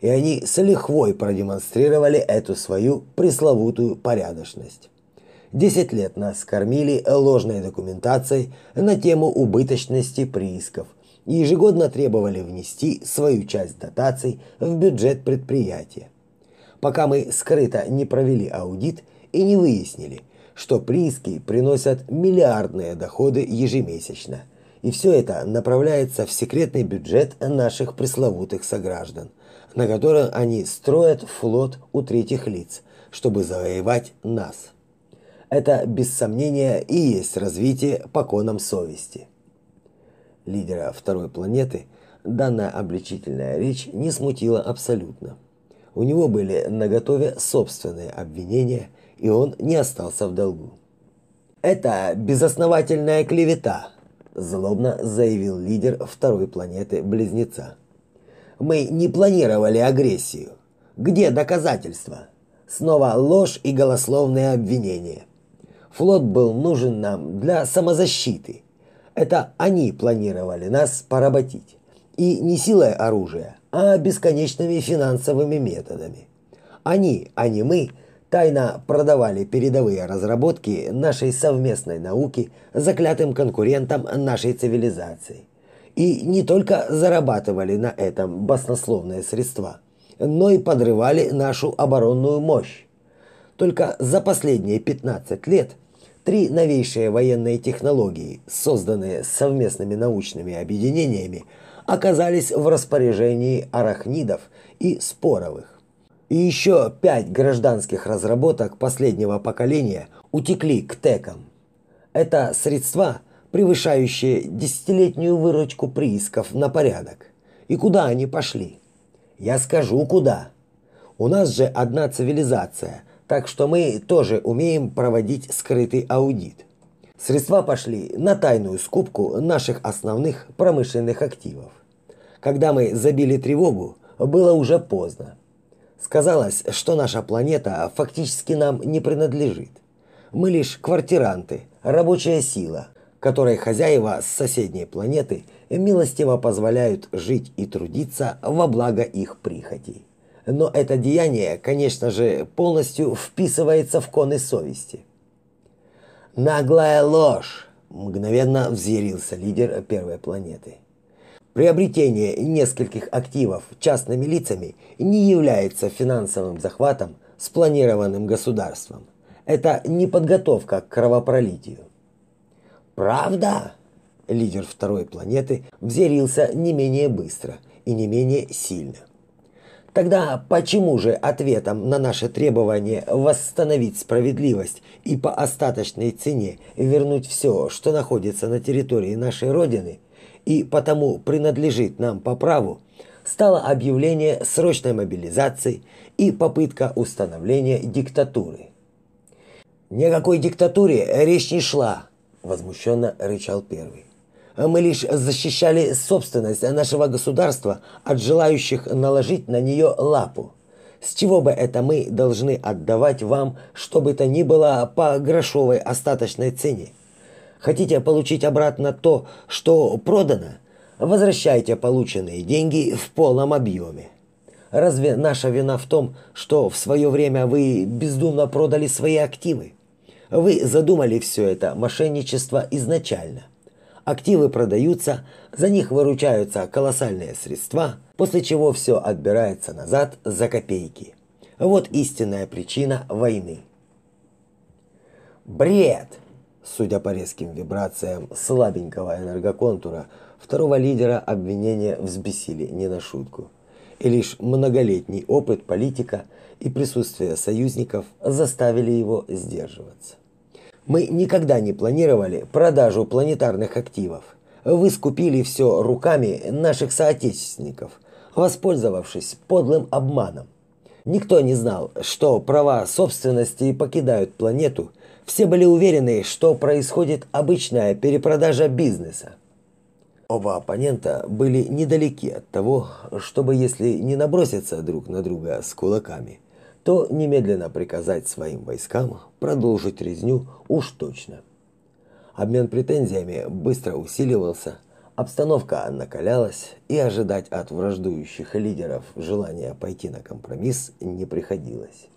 Speaker 1: И они с лихвой продемонстрировали эту свою пресловутую порядочность. Десять лет нас кормили ложной документацией на тему убыточности приисков и ежегодно требовали внести свою часть дотаций в бюджет предприятия. Пока мы скрыто не провели аудит и не выяснили, что прииски приносят миллиардные доходы ежемесячно. И все это направляется в секретный бюджет наших пресловутых сограждан, на котором они строят флот у третьих лиц, чтобы завоевать нас. Это без сомнения и есть развитие по конам совести. Лидера второй планеты данная обличительная речь не смутила абсолютно. У него были наготове собственные обвинения и он не остался в долгу. Это безосновательная клевета, злобно заявил лидер второй планеты Близнеца. Мы не планировали агрессию. Где доказательства? Снова ложь и голословные обвинения. Флот был нужен нам для самозащиты. Это они планировали нас поработить. И не силой оружия, а бесконечными финансовыми методами. Они, а не мы, тайно продавали передовые разработки нашей совместной науки заклятым конкурентам нашей цивилизации. И не только зарабатывали на этом баснословные средства, но и подрывали нашу оборонную мощь. Только за последние 15 лет три новейшие военные технологии, созданные совместными научными объединениями, оказались в распоряжении арахнидов и споровых и еще пять гражданских разработок последнего поколения утекли к ТЭКам. Это средства, превышающие десятилетнюю выручку приисков на порядок. И куда они пошли? Я скажу, куда. У нас же одна цивилизация, так что мы тоже умеем проводить скрытый аудит. Средства пошли на тайную скупку наших основных промышленных активов. Когда мы забили тревогу, было уже поздно. Сказалось, что наша планета фактически нам не принадлежит. Мы лишь квартиранты, рабочая сила, которой хозяева с соседней планеты милостиво позволяют жить и трудиться во благо их прихотей. Но это деяние, конечно же, полностью вписывается в коны совести. «Наглая ложь!» – мгновенно взъярился лидер первой планеты. Приобретение нескольких активов частными лицами не является финансовым захватом, спланированным государством. Это не подготовка к кровопролитию. Правда? Лидер второй планеты взъярился не менее быстро и не менее сильно. Тогда почему же ответом на наше требование восстановить справедливость и по остаточной цене вернуть все, что находится на территории нашей Родины – и потому принадлежит нам по праву, стало объявление срочной мобилизации и попытка установления диктатуры. «Никакой диктатуре речь не шла», – возмущенно рычал первый. «Мы лишь защищали собственность нашего государства от желающих наложить на нее лапу. С чего бы это мы должны отдавать вам, что бы то ни было, по грошовой остаточной цене? Хотите получить обратно то, что продано? Возвращайте полученные деньги в полном объеме. Разве наша вина в том, что в свое время вы бездумно продали свои активы? Вы задумали все это мошенничество изначально. Активы продаются, за них выручаются колоссальные средства, после чего все отбирается назад за копейки. Вот истинная причина войны. Бред! Судя по резким вибрациям слабенького энергоконтура, второго лидера обвинения взбесили не на шутку. И лишь многолетний опыт политика и присутствие союзников заставили его сдерживаться. Мы никогда не планировали продажу планетарных активов. Вы скупили все руками наших соотечественников, воспользовавшись подлым обманом. Никто не знал, что права собственности покидают планету. Все были уверены, что происходит обычная перепродажа бизнеса. Оба оппонента были недалеки от того, чтобы, если не наброситься друг на друга с кулаками, то немедленно приказать своим войскам продолжить резню уж точно. Обмен претензиями быстро усиливался, обстановка накалялась, и ожидать от враждующих лидеров желания пойти на компромисс не приходилось.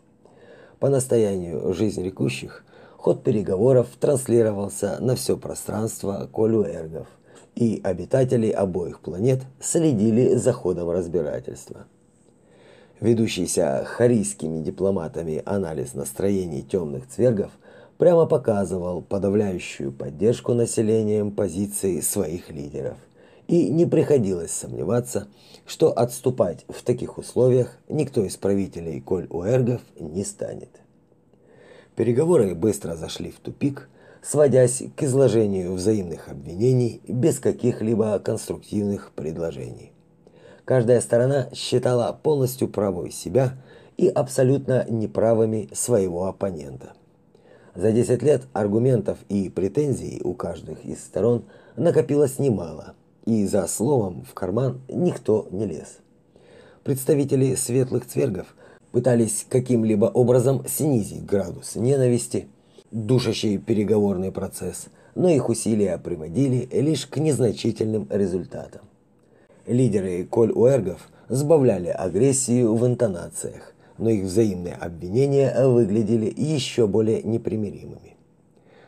Speaker 1: По настоянию жизнь рекущих ход переговоров транслировался на все пространство Колюэргов – и обитатели обоих планет следили за ходом разбирательства. Ведущийся харийскими дипломатами анализ настроений темных цвергов прямо показывал подавляющую поддержку населением позиции своих лидеров. И не приходилось сомневаться, что отступать в таких условиях никто из правителей Коль-Уэргов не станет. Переговоры быстро зашли в тупик, сводясь к изложению взаимных обвинений без каких-либо конструктивных предложений. Каждая сторона считала полностью правой себя и абсолютно неправыми своего оппонента. За 10 лет аргументов и претензий у каждых из сторон накопилось немало, и за словом в карман никто не лез. Представители светлых цвергов пытались каким-либо образом снизить градус ненависти душащий переговорный процесс, но их усилия приводили лишь к незначительным результатам. Лидеры Коль-Уэргов сбавляли агрессию в интонациях, но их взаимные обвинения выглядели еще более непримиримыми.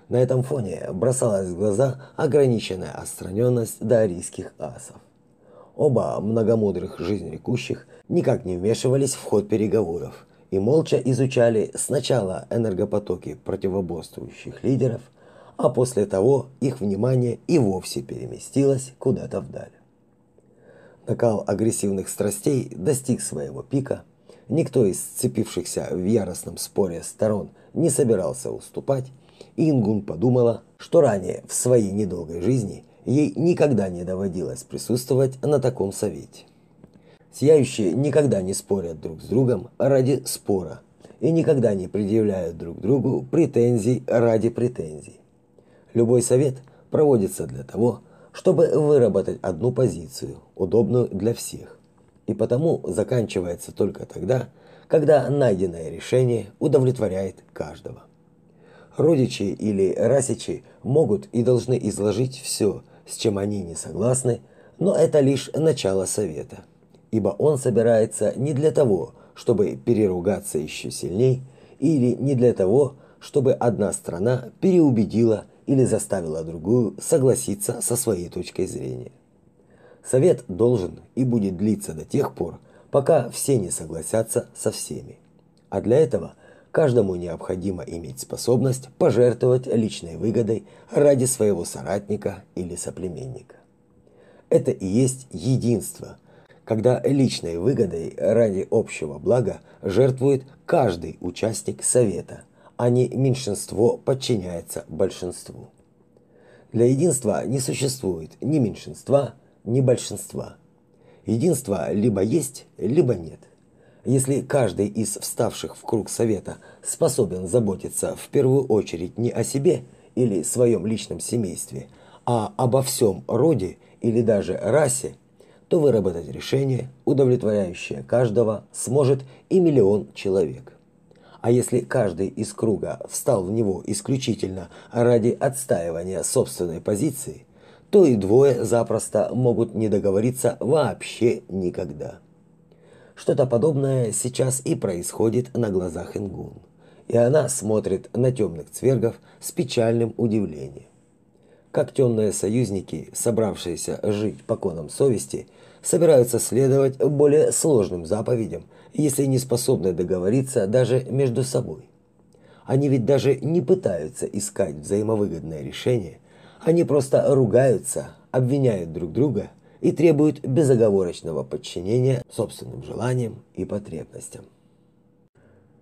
Speaker 1: На этом фоне бросалась в глаза ограниченная отстраненность дарийских асов. Оба многомудрых жизнерекущих никак не вмешивались в ход переговоров, и молча изучали сначала энергопотоки противоборствующих лидеров, а после того их внимание и вовсе переместилось куда-то вдаль. Накал агрессивных страстей достиг своего пика. Никто из сцепившихся в яростном споре сторон не собирался уступать, Ингун подумала, что ранее в своей недолгой жизни ей никогда не доводилось присутствовать на таком совете. Сияющие никогда не спорят друг с другом ради спора и никогда не предъявляют друг другу претензий ради претензий. Любой совет проводится для того, чтобы выработать одну позицию, удобную для всех. И потому заканчивается только тогда, когда найденное решение удовлетворяет каждого. Родичи или расичи могут и должны изложить все, с чем они не согласны, но это лишь начало совета ибо он собирается не для того, чтобы переругаться еще сильней, или не для того, чтобы одна страна переубедила или заставила другую согласиться со своей точкой зрения. Совет должен и будет длиться до тех пор, пока все не согласятся со всеми. А для этого каждому необходимо иметь способность пожертвовать личной выгодой ради своего соратника или соплеменника. Это и есть единство – когда личной выгодой ради общего блага жертвует каждый участник совета, а не меньшинство подчиняется большинству. Для единства не существует ни меньшинства, ни большинства. Единство либо есть, либо нет. Если каждый из вставших в круг совета способен заботиться в первую очередь не о себе или своем личном семействе, а обо всем роде или даже расе, то выработать решение, удовлетворяющее каждого, сможет и миллион человек. А если каждый из круга встал в него исключительно ради отстаивания собственной позиции, то и двое запросто могут не договориться вообще никогда. Что-то подобное сейчас и происходит на глазах Ингун. И она смотрит на темных цвергов с печальным удивлением как темные союзники, собравшиеся жить по конам совести, собираются следовать более сложным заповедям, если не способны договориться даже между собой. Они ведь даже не пытаются искать взаимовыгодное решение, они просто ругаются, обвиняют друг друга и требуют безоговорочного подчинения собственным желаниям и потребностям.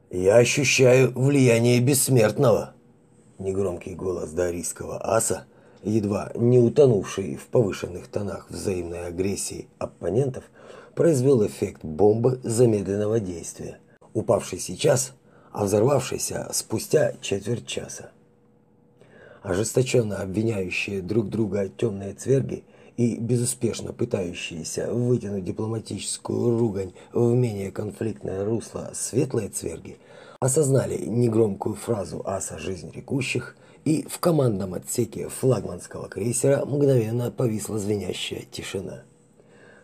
Speaker 2: Я ощущаю влияние бессмертного,
Speaker 1: Негромкий голос дарийского аса, едва не утонувший в повышенных тонах взаимной агрессии оппонентов, произвел эффект бомбы замедленного действия, упавшей сейчас, а взорвавшейся спустя четверть часа. Ожесточенно обвиняющие друг друга темные цверги и безуспешно пытающиеся вытянуть дипломатическую ругань в менее конфликтное русло светлые цверги осознали негромкую фразу аса жизнь рекущих, и в командном отсеке флагманского крейсера мгновенно повисла звенящая тишина.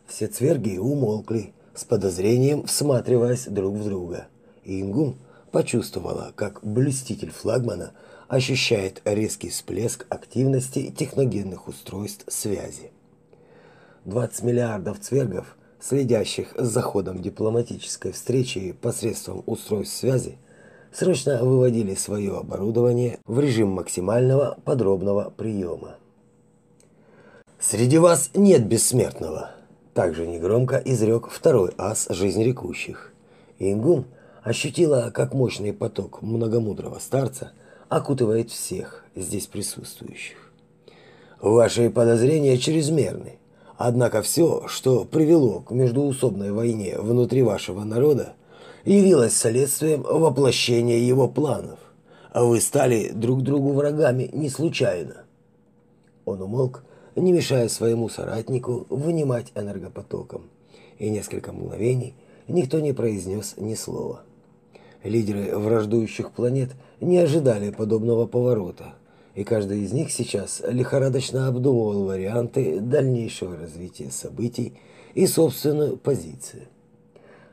Speaker 1: Все цверги умолкли, с подозрением всматриваясь друг в друга. И Ингун почувствовала, как блюститель флагмана ощущает резкий всплеск активности техногенных устройств связи. 20 миллиардов цвергов, следящих за ходом дипломатической встречи посредством устройств связи, срочно выводили свое оборудование в режим максимального подробного приема. «Среди вас нет бессмертного», – также негромко изрек второй ас жизнерекущих. Ингун ощутила, как мощный поток многомудрого старца окутывает всех здесь присутствующих. «Ваши подозрения чрезмерны. Однако все, что привело к междуусобной войне внутри вашего народа, явилось следствием воплощения его планов, вы стали друг другу врагами не случайно. Он умолк, не мешая своему соратнику вынимать энергопотоком, и несколько мгновений никто не произнес ни слова. Лидеры враждующих планет не ожидали подобного поворота, и каждый из них сейчас лихорадочно обдумывал варианты дальнейшего развития событий и собственную позицию.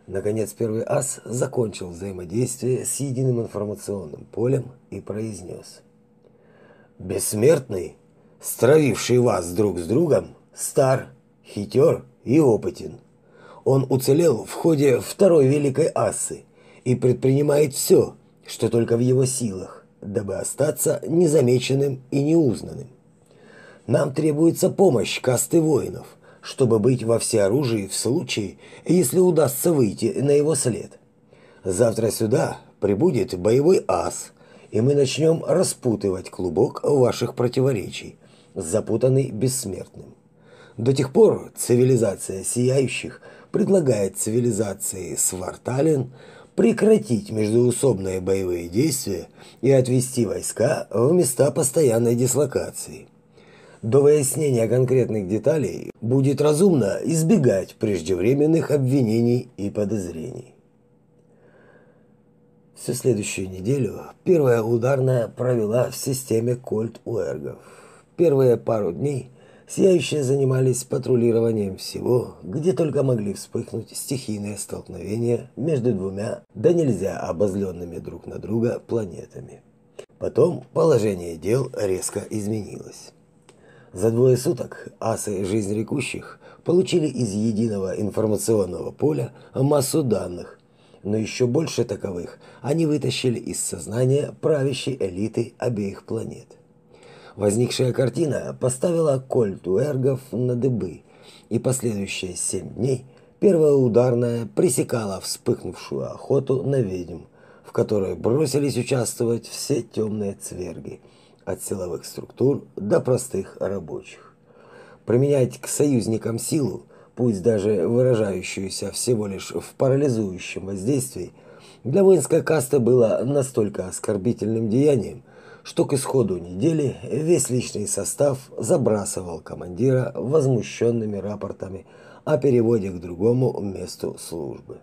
Speaker 1: Наконец первый ас закончил взаимодействие с единым информационным полем и произнес. «Бессмертный, стравивший вас друг с другом, стар, хитер и опытен. Он уцелел в ходе второй великой асы и предпринимает все, что только в его силах, дабы остаться незамеченным и неузнанным. Нам требуется помощь касты воинов, чтобы быть во всеоружии в случае, если удастся выйти на его след. Завтра сюда прибудет боевой ас, и мы начнем распутывать клубок ваших противоречий, запутанный бессмертным. До тех пор цивилизация сияющих предлагает цивилизации Свартален прекратить междуусобные боевые действия и отвести войска в места постоянной дислокации – до выяснения конкретных деталей будет разумно избегать преждевременных обвинений и подозрений. Всю следующую неделю первая ударная провела в системе Кольт Уэргов. Первые пару дней сияющие занимались патрулированием всего, где только могли вспыхнуть стихийные столкновения между двумя, да нельзя обозленными друг на друга планетами. Потом положение дел резко изменилось. За двое суток асы жизнерекущих получили из единого информационного поля массу данных, но еще больше таковых они вытащили из сознания правящей элиты обеих планет. Возникшая картина поставила кольт Уэргов на дыбы, и последующие семь дней первая ударная пресекала вспыхнувшую охоту на ведьм, в которой бросились участвовать все темные цверги – от силовых структур до простых рабочих. Применять к союзникам силу, пусть даже выражающуюся всего лишь в парализующем воздействии, для воинской касты было настолько оскорбительным деянием, что к исходу недели весь личный состав забрасывал командира возмущенными рапортами о переводе к другому месту службы.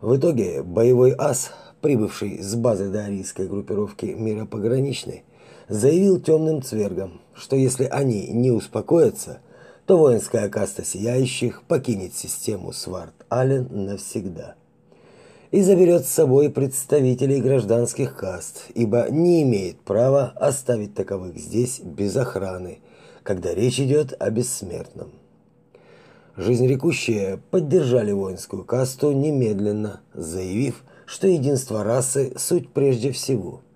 Speaker 1: В итоге боевой ас, прибывший с базы дарийской группировки мира пограничной, заявил темным цвергам, что если они не успокоятся, то воинская каста сияющих покинет систему Сварт-Ален навсегда и заберет с собой представителей гражданских каст, ибо не имеет права оставить таковых здесь без охраны, когда речь идет о бессмертном. Жизнерекущие поддержали воинскую касту немедленно, заявив, что единство расы – суть прежде всего –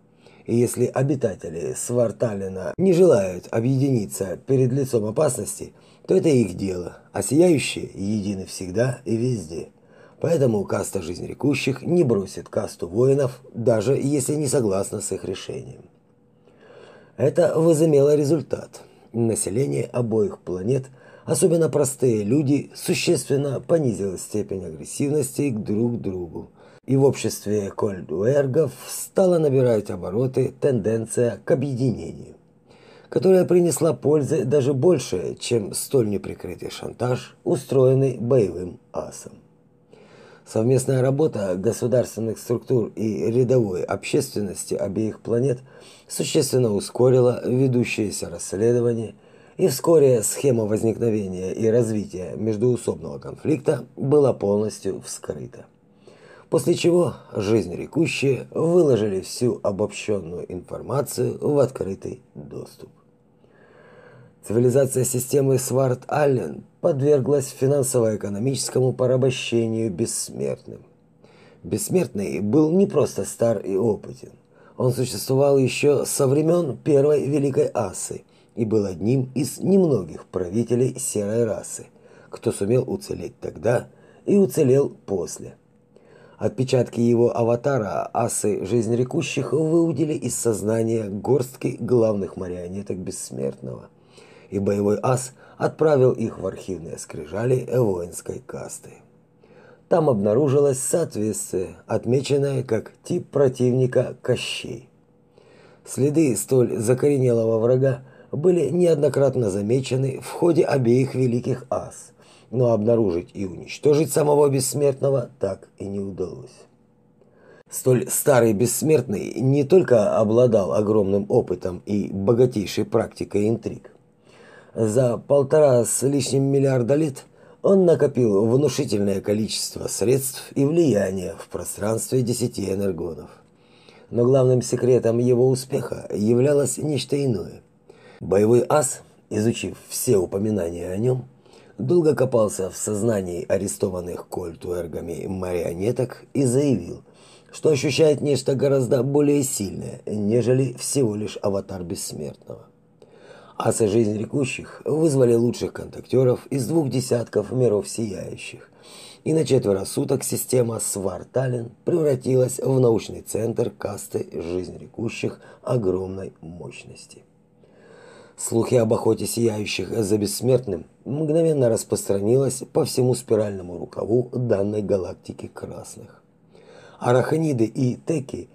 Speaker 1: и если обитатели Сварталина не желают объединиться перед лицом опасности, то это их дело, а сияющие едины всегда и везде. Поэтому каста жизнерекущих не бросит касту воинов, даже если не согласна с их решением. Это возымело результат. Население обоих планет, особенно простые люди, существенно понизило степень агрессивности к друг другу. И в обществе кольдуэргов стала набирать обороты тенденция к объединению которая принесла пользы даже больше, чем столь неприкрытый шантаж, устроенный боевым асом. Совместная работа государственных структур и рядовой общественности обеих планет существенно ускорила ведущееся расследование, и вскоре схема возникновения и развития междуусобного конфликта была полностью вскрыта. После чего жизнь рекущие выложили всю обобщенную информацию в открытый доступ. Цивилизация системы Сварт-Аллен подверглась финансово-экономическому порабощению бессмертным. Бессмертный был не просто стар и опытен. Он существовал еще со времен первой Великой Асы и был одним из немногих правителей серой расы, кто сумел уцелеть тогда и уцелел после. Отпечатки его аватара асы жизнерекущих выудили из сознания горстки главных марионеток бессмертного – и боевой ас отправил их в архивные скрижали воинской касты. Там обнаружилось соответствие, отмеченное как тип противника Кощей. Следы столь закоренелого врага были неоднократно замечены в ходе обеих великих ас, но обнаружить и уничтожить самого бессмертного так и не удалось. Столь старый бессмертный не только обладал огромным опытом и богатейшей практикой интриг, за полтора с лишним миллиарда лет он накопил внушительное количество средств и влияния в пространстве десяти энергонов. Но главным секретом его успеха являлось нечто иное. Боевой ас, изучив все упоминания о нем, долго копался в сознании арестованных кольтуэргами марионеток и заявил, что ощущает нечто гораздо более сильное, нежели всего лишь аватар бессмертного асы жизнь рекущих вызвали лучших контактеров из двух десятков миров сияющих. И на четверо суток система Свартален превратилась в научный центр касты жизнь рекущих огромной мощности. Слухи об охоте сияющих за бессмертным мгновенно распространилось по всему спиральному рукаву данной галактики красных. Араханиды и теки,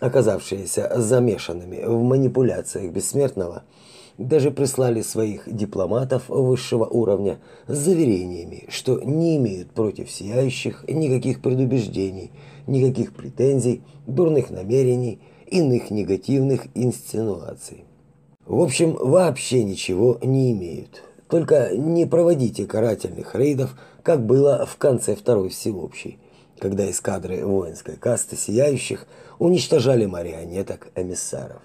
Speaker 1: оказавшиеся замешанными в манипуляциях бессмертного, даже прислали своих дипломатов высшего уровня с заверениями, что не имеют против сияющих никаких предубеждений, никаких претензий, дурных намерений, иных негативных инсценуаций. В общем, вообще ничего не имеют. Только не проводите карательных рейдов, как было в конце Второй Всеобщей, когда эскадры воинской касты сияющих уничтожали марионеток эмиссаров.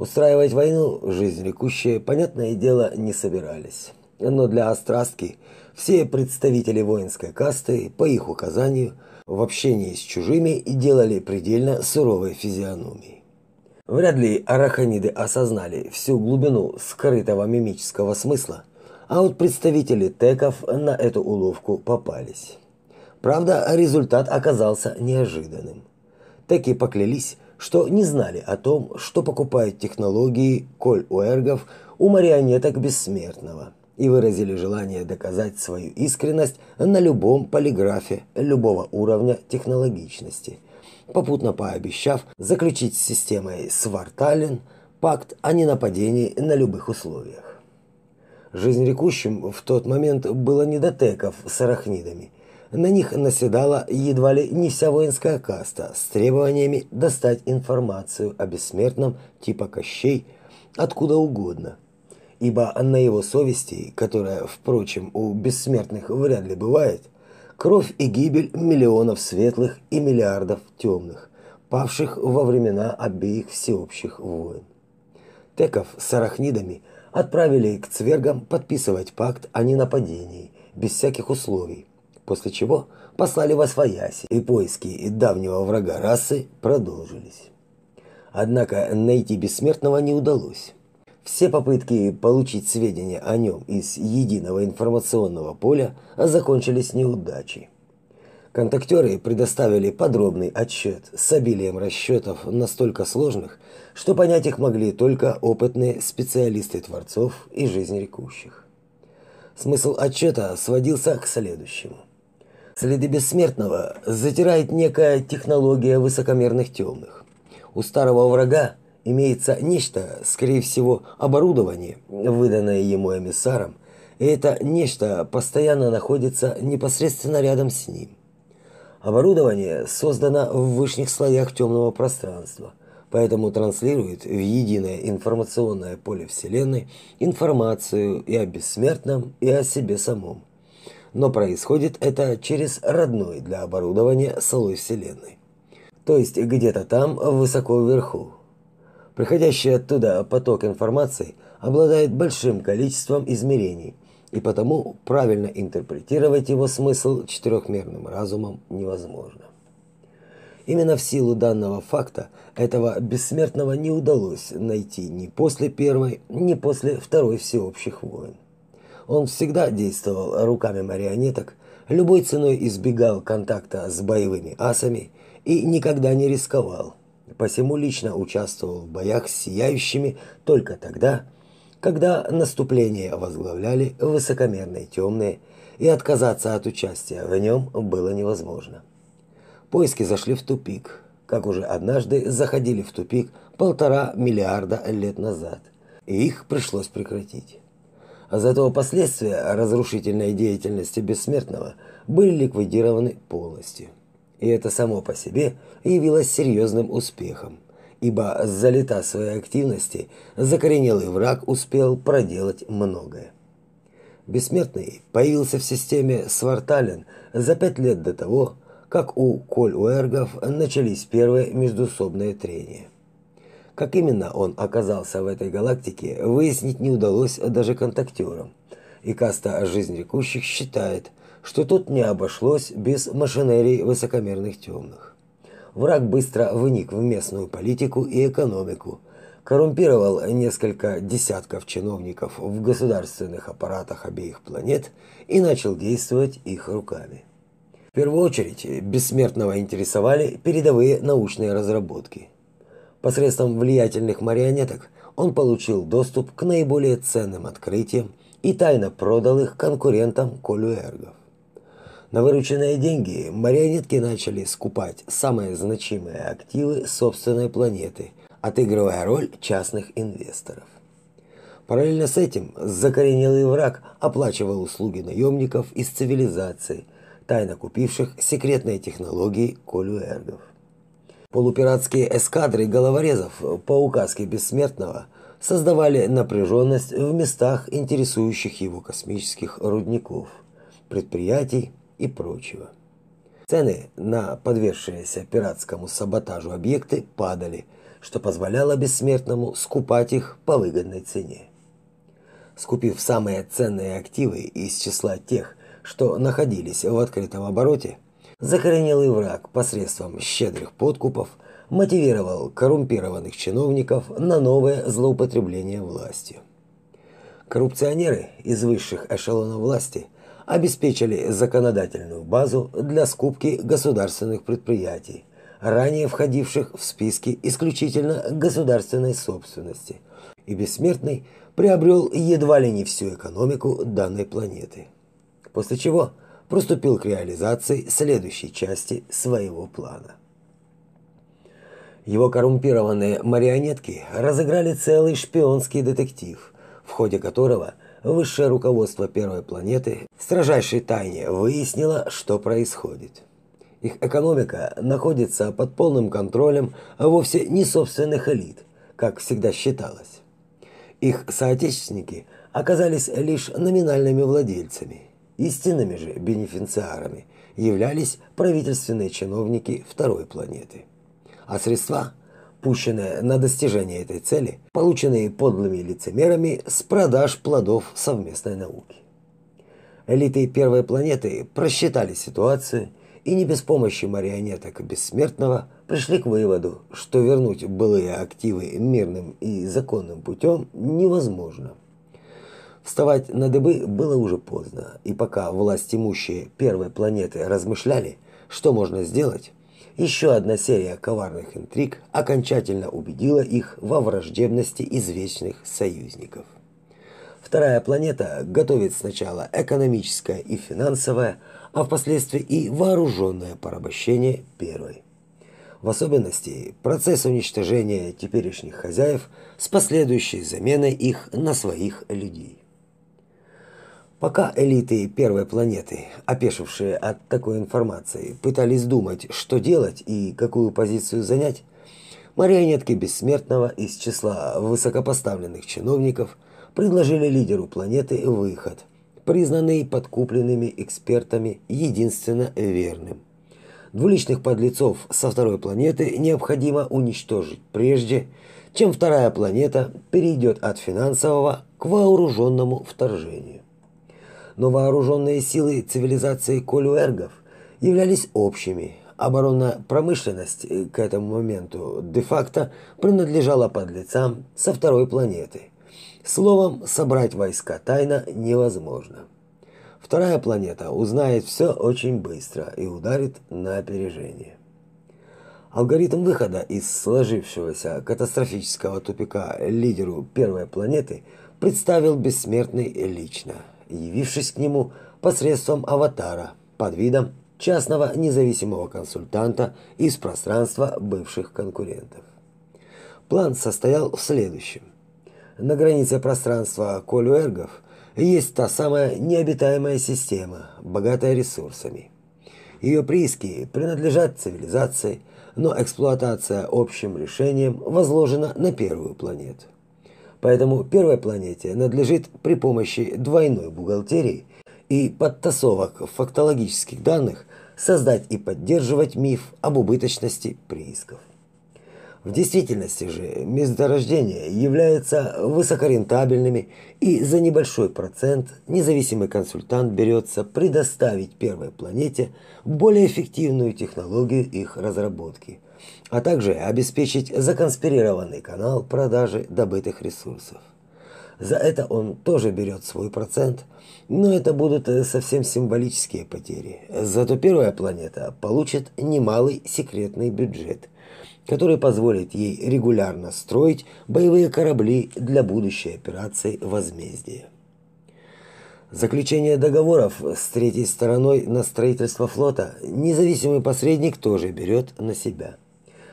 Speaker 1: Устраивать войну жизнь рекущие, понятное дело, не собирались. Но для острастки все представители воинской касты, по их указанию, в общении с чужими делали предельно суровой физиономией. Вряд ли араханиды осознали всю глубину скрытого мимического смысла, а вот представители теков на эту уловку попались. Правда, результат оказался неожиданным. Теки поклялись, что не знали о том, что покупают технологии Коль Уэргов у марионеток Бессмертного и выразили желание доказать свою искренность на любом полиграфе любого уровня технологичности, попутно пообещав заключить с системой Свартален пакт о ненападении на любых условиях. Жизнь рекущим в тот момент было не до теков с арахнидами – на них наседала едва ли не вся воинская каста с требованиями достать информацию о бессмертном типа Кощей откуда угодно. Ибо на его совести, которая, впрочем, у бессмертных вряд ли бывает, кровь и гибель миллионов светлых и миллиардов темных, павших во времена обеих всеобщих войн. Теков с арахнидами отправили к цвергам подписывать пакт о ненападении без всяких условий, после чего послали во свояси, и поиски давнего врага расы продолжились. Однако найти бессмертного не удалось. Все попытки получить сведения о нем из единого информационного поля закончились неудачей. Контактеры предоставили подробный отчет с обилием расчетов настолько сложных, что понять их могли только опытные специалисты творцов и жизнерекущих. Смысл отчета сводился к следующему. Следы бессмертного затирает некая технология высокомерных темных. У старого врага имеется нечто, скорее всего, оборудование, выданное ему эмиссаром, и это нечто постоянно находится непосредственно рядом с ним. Оборудование создано в высших слоях темного пространства, поэтому транслирует в единое информационное поле Вселенной информацию и о бессмертном, и о себе самом. Но происходит это через родной для оборудования слой Вселенной. То есть где-то там, высоко вверху. Приходящий оттуда поток информации обладает большим количеством измерений – и потому правильно интерпретировать его смысл четырехмерным разумом невозможно. Именно в силу данного факта этого бессмертного не удалось найти ни после Первой, ни после Второй всеобщих войн. Он всегда действовал руками марионеток, любой ценой избегал контакта с боевыми асами и никогда не рисковал. Посему лично участвовал в боях с сияющими только тогда, когда наступление возглавляли высокомерные темные, и отказаться от участия в нем было невозможно. Поиски зашли в тупик, как уже однажды заходили в тупик полтора миллиарда лет назад, и их пришлось прекратить. Зато последствия разрушительной деятельности бессмертного были ликвидированы полностью. И это само по себе явилось серьезным успехом – ибо за лета своей активности закоренелый враг успел проделать многое. Бессмертный появился в системе Свартален за пять лет до того, как у Коль-Уэргов начались первые междусобные трения. Как именно он оказался в этой галактике, выяснить не удалось даже контактерам, и каста жизнерекущих считает, что тут не обошлось без машинерий высокомерных темных враг быстро вник в местную политику и экономику, коррумпировал несколько десятков чиновников в государственных аппаратах обеих планет и начал действовать их руками. В первую очередь бессмертного интересовали передовые научные разработки. Посредством влиятельных марионеток он получил доступ к наиболее ценным открытиям и тайно продал их конкурентам Колюэргов. На вырученные деньги марионетки начали скупать самые значимые активы собственной планеты, отыгрывая роль частных инвесторов. Параллельно с этим закоренелый враг оплачивал услуги наемников из цивилизации, тайно купивших секретные технологии колюэргов. Полупиратские эскадры головорезов по указке Бессмертного создавали напряженность в местах интересующих его космических рудников, предприятий и прочего. Цены на подвергшиеся пиратскому саботажу объекты падали, что позволяло бессмертному скупать их по выгодной цене. Скупив самые ценные активы из числа тех, что находились в открытом обороте, закоренелый враг посредством щедрых подкупов мотивировал коррумпированных чиновников на новое злоупотребление властью. Коррупционеры из высших эшелонов власти – обеспечили законодательную базу для скупки государственных предприятий, ранее входивших в списки исключительно государственной собственности, и бессмертный приобрел едва ли не всю экономику данной планеты. После чего приступил к реализации следующей части своего плана. Его коррумпированные марионетки разыграли целый шпионский детектив, в ходе которого – высшее руководство первой планеты в строжайшей тайне выяснило, что происходит. Их экономика находится под полным контролем а вовсе не собственных элит, как всегда считалось. Их соотечественники оказались лишь номинальными владельцами, истинными же бенефициарами являлись правительственные чиновники второй планеты. А средства пущенные на достижение этой цели, полученные подлыми лицемерами с продаж плодов совместной науки. Элиты первой планеты просчитали ситуацию и не без помощи марионеток бессмертного пришли к выводу, что вернуть былые активы мирным и законным путем невозможно. Вставать на дыбы было уже поздно, и пока власть имущие первой планеты размышляли, что можно сделать, еще одна серия коварных интриг окончательно убедила их во враждебности извечных союзников. Вторая планета готовит сначала экономическое и финансовое, а впоследствии и вооруженное порабощение первой. В особенности процесс уничтожения теперешних хозяев с последующей заменой их на своих людей. Пока элиты первой планеты, опешившие от такой информации, пытались думать, что делать и какую позицию занять, марионетки бессмертного из числа высокопоставленных чиновников предложили лидеру планеты выход, признанный подкупленными экспертами единственно верным. Двуличных подлецов со второй планеты необходимо уничтожить прежде, чем вторая планета перейдет от финансового к вооруженному вторжению но вооруженные силы цивилизации колюэргов являлись общими. Оборонная промышленность к этому моменту де-факто принадлежала подлецам со второй планеты. Словом, собрать войска тайно невозможно. Вторая планета узнает все очень быстро и ударит на опережение. Алгоритм выхода из сложившегося катастрофического тупика лидеру первой планеты представил бессмертный лично – явившись к нему посредством аватара под видом частного независимого консультанта из пространства бывших конкурентов. План состоял в следующем. На границе пространства Колюэргов есть та самая необитаемая система, богатая ресурсами. Ее прииски принадлежат цивилизации, но эксплуатация общим решением возложена на первую планету. Поэтому первой планете надлежит при помощи двойной бухгалтерии и подтасовок фактологических данных создать и поддерживать миф об убыточности приисков. В действительности же месторождения являются высокорентабельными, и за небольшой процент независимый консультант берется предоставить первой планете более эффективную технологию их разработки – а также обеспечить законспирированный канал продажи добытых ресурсов. За это он тоже берет свой процент, но это будут э, совсем символические потери. Зато первая планета получит немалый секретный бюджет, который позволит ей регулярно строить боевые корабли для будущей операции возмездия. Заключение договоров с третьей стороной на строительство флота независимый посредник тоже берет на себя –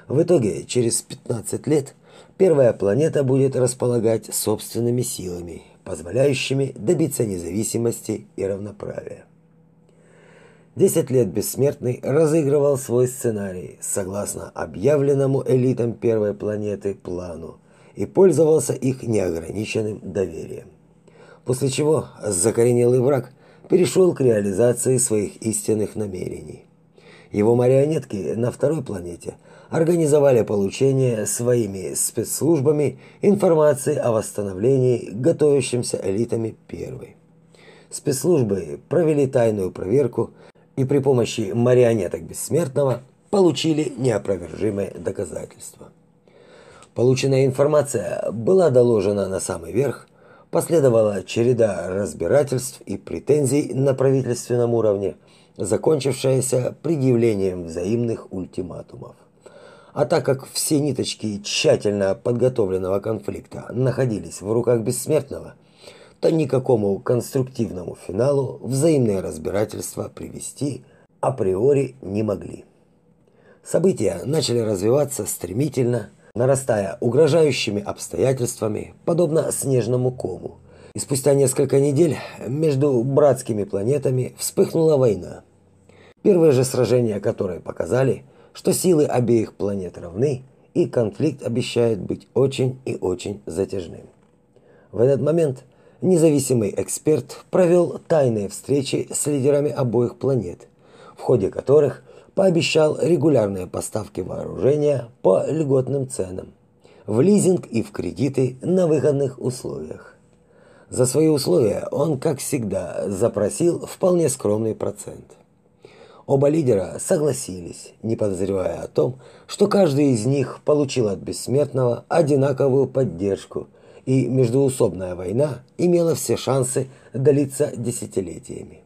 Speaker 1: в итоге, через 15 лет первая планета будет располагать собственными силами, позволяющими добиться независимости и равноправия. Десять лет Бессмертный разыгрывал свой сценарий согласно объявленному элитам первой планеты плану и пользовался их неограниченным доверием. После чего закоренелый враг перешел к реализации своих истинных намерений. Его марионетки на второй планете – организовали получение своими спецслужбами информации о восстановлении готовящимся элитами первой. Спецслужбы провели тайную проверку и при помощи марионеток Бессмертного получили неопровержимые доказательства. Полученная информация была доложена на самый верх, последовала череда разбирательств и претензий на правительственном уровне, закончившаяся предъявлением взаимных ультиматумов. А так как все ниточки тщательно подготовленного конфликта находились в руках бессмертного, то никакому конструктивному финалу взаимные разбирательства привести априори не могли. События начали развиваться стремительно, нарастая угрожающими обстоятельствами, подобно снежному кому. И спустя несколько недель между братскими планетами вспыхнула война. Первые же сражения которой показали – что силы обеих планет равны, и конфликт обещает быть очень и очень затяжным. В этот момент независимый эксперт провел тайные встречи с лидерами обоих планет, в ходе которых пообещал регулярные поставки вооружения по льготным ценам, в лизинг и в кредиты на выгодных условиях. За свои условия он, как всегда, запросил вполне скромный процент. Оба лидера согласились, не подозревая о том, что каждый из них получил от бессмертного одинаковую поддержку, и междуусобная война имела все шансы длиться десятилетиями.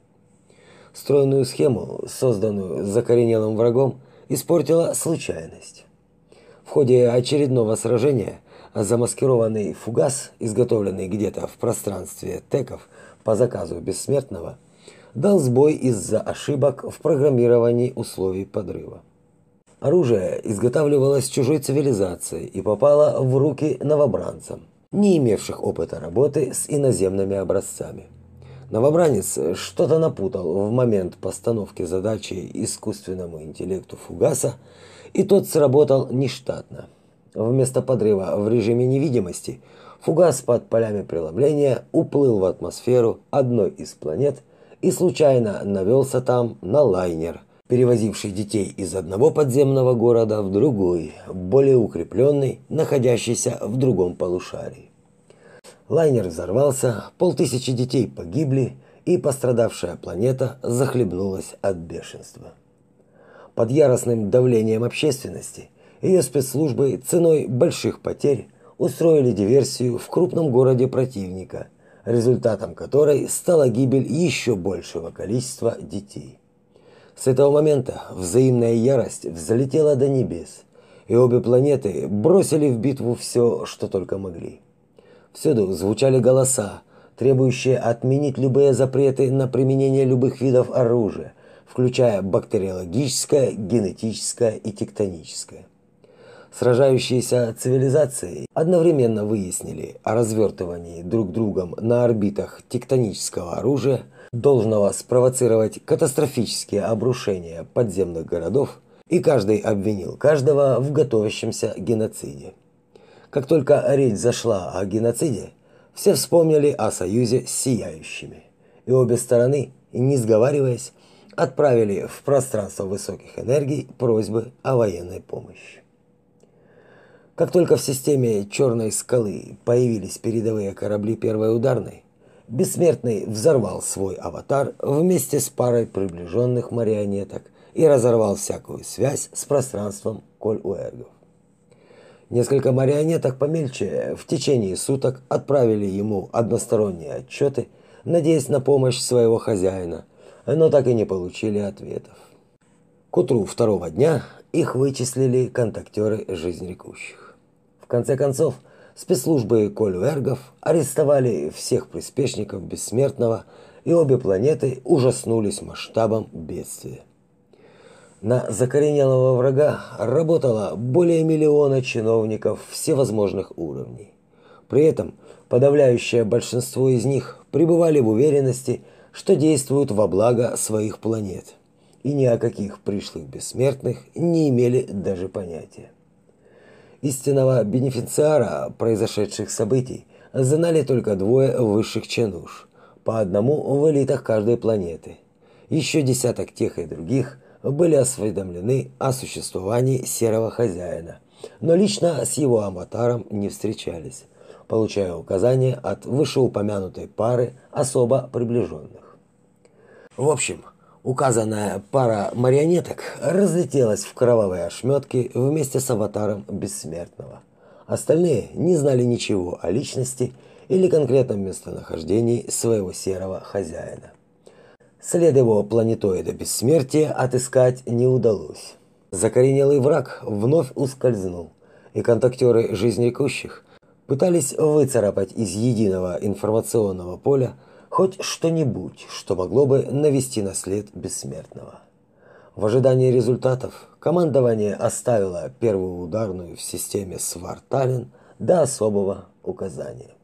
Speaker 1: Стройную схему, созданную закоренелым врагом, испортила случайность. В ходе очередного сражения замаскированный фугас, изготовленный где-то в пространстве теков по заказу бессмертного, дал сбой из-за ошибок в программировании условий подрыва. Оружие изготавливалось чужой цивилизацией и попало в руки новобранцам, не имевших опыта работы с иноземными образцами. Новобранец что-то напутал в момент постановки задачи искусственному интеллекту фугаса, и тот сработал нештатно. Вместо подрыва в режиме невидимости фугас под полями преломления уплыл в атмосферу одной из планет и случайно навелся там на лайнер, перевозивший детей из одного подземного города в другой, более укрепленный, находящийся в другом полушарии. Лайнер взорвался, полтысячи детей погибли, и пострадавшая планета захлебнулась от бешенства. Под яростным давлением общественности ее спецслужбы ценой больших потерь устроили диверсию в крупном городе противника, результатом которой стала гибель еще большего количества детей. С этого момента взаимная ярость взлетела до небес, и обе планеты бросили в битву все, что только могли. Всюду звучали голоса, требующие отменить любые запреты на применение любых видов оружия, включая бактериологическое, генетическое и тектоническое. Сражающиеся цивилизации одновременно выяснили о развертывании друг другом на орбитах тектонического оружия, должного спровоцировать катастрофические обрушения подземных городов, и каждый обвинил каждого в готовящемся геноциде. Как только речь зашла о геноциде, все вспомнили о союзе с сияющими. И обе стороны, не сговариваясь, отправили в пространство высоких энергий просьбы о военной помощи. Как только в системе Черной скалы появились передовые корабли первой ударной, Бессмертный взорвал свой аватар вместе с парой приближенных марионеток и разорвал всякую связь с пространством Коль-Уэргов. Несколько марионеток помельче в течение суток отправили ему односторонние отчеты, надеясь на помощь своего хозяина, но так и не получили ответов. К утру второго дня их вычислили контактеры. В конце концов, спецслужбы Кольвергов арестовали всех приспешников Бессмертного, и обе планеты ужаснулись масштабом бедствия. На закоренелого врага работало более миллиона чиновников всевозможных уровней. При этом подавляющее большинство из них пребывали в уверенности, что действуют во благо своих планет, и ни о каких пришлых бессмертных не имели даже понятия. Истинного бенефициара произошедших событий знали только двое высших чинуш, по одному в элитах каждой планеты. Еще десяток тех и других – были осведомлены о существовании серого хозяина, но лично с его аватаром не встречались, получая указания от вышеупомянутой пары особо приближенных. В общем, указанная пара марионеток разлетелась в кровавые ошметки вместе с аватаром бессмертного. Остальные не знали ничего о личности или конкретном местонахождении своего серого хозяина. След его планетоида бессмертия отыскать не удалось. Закоренелый враг вновь ускользнул, и контактеры жизнекущих пытались выцарапать из единого информационного поля хоть что-нибудь, что могло бы навести на след бессмертного. В ожидании результатов командование оставило первую ударную в системе Сварталин до особого указания.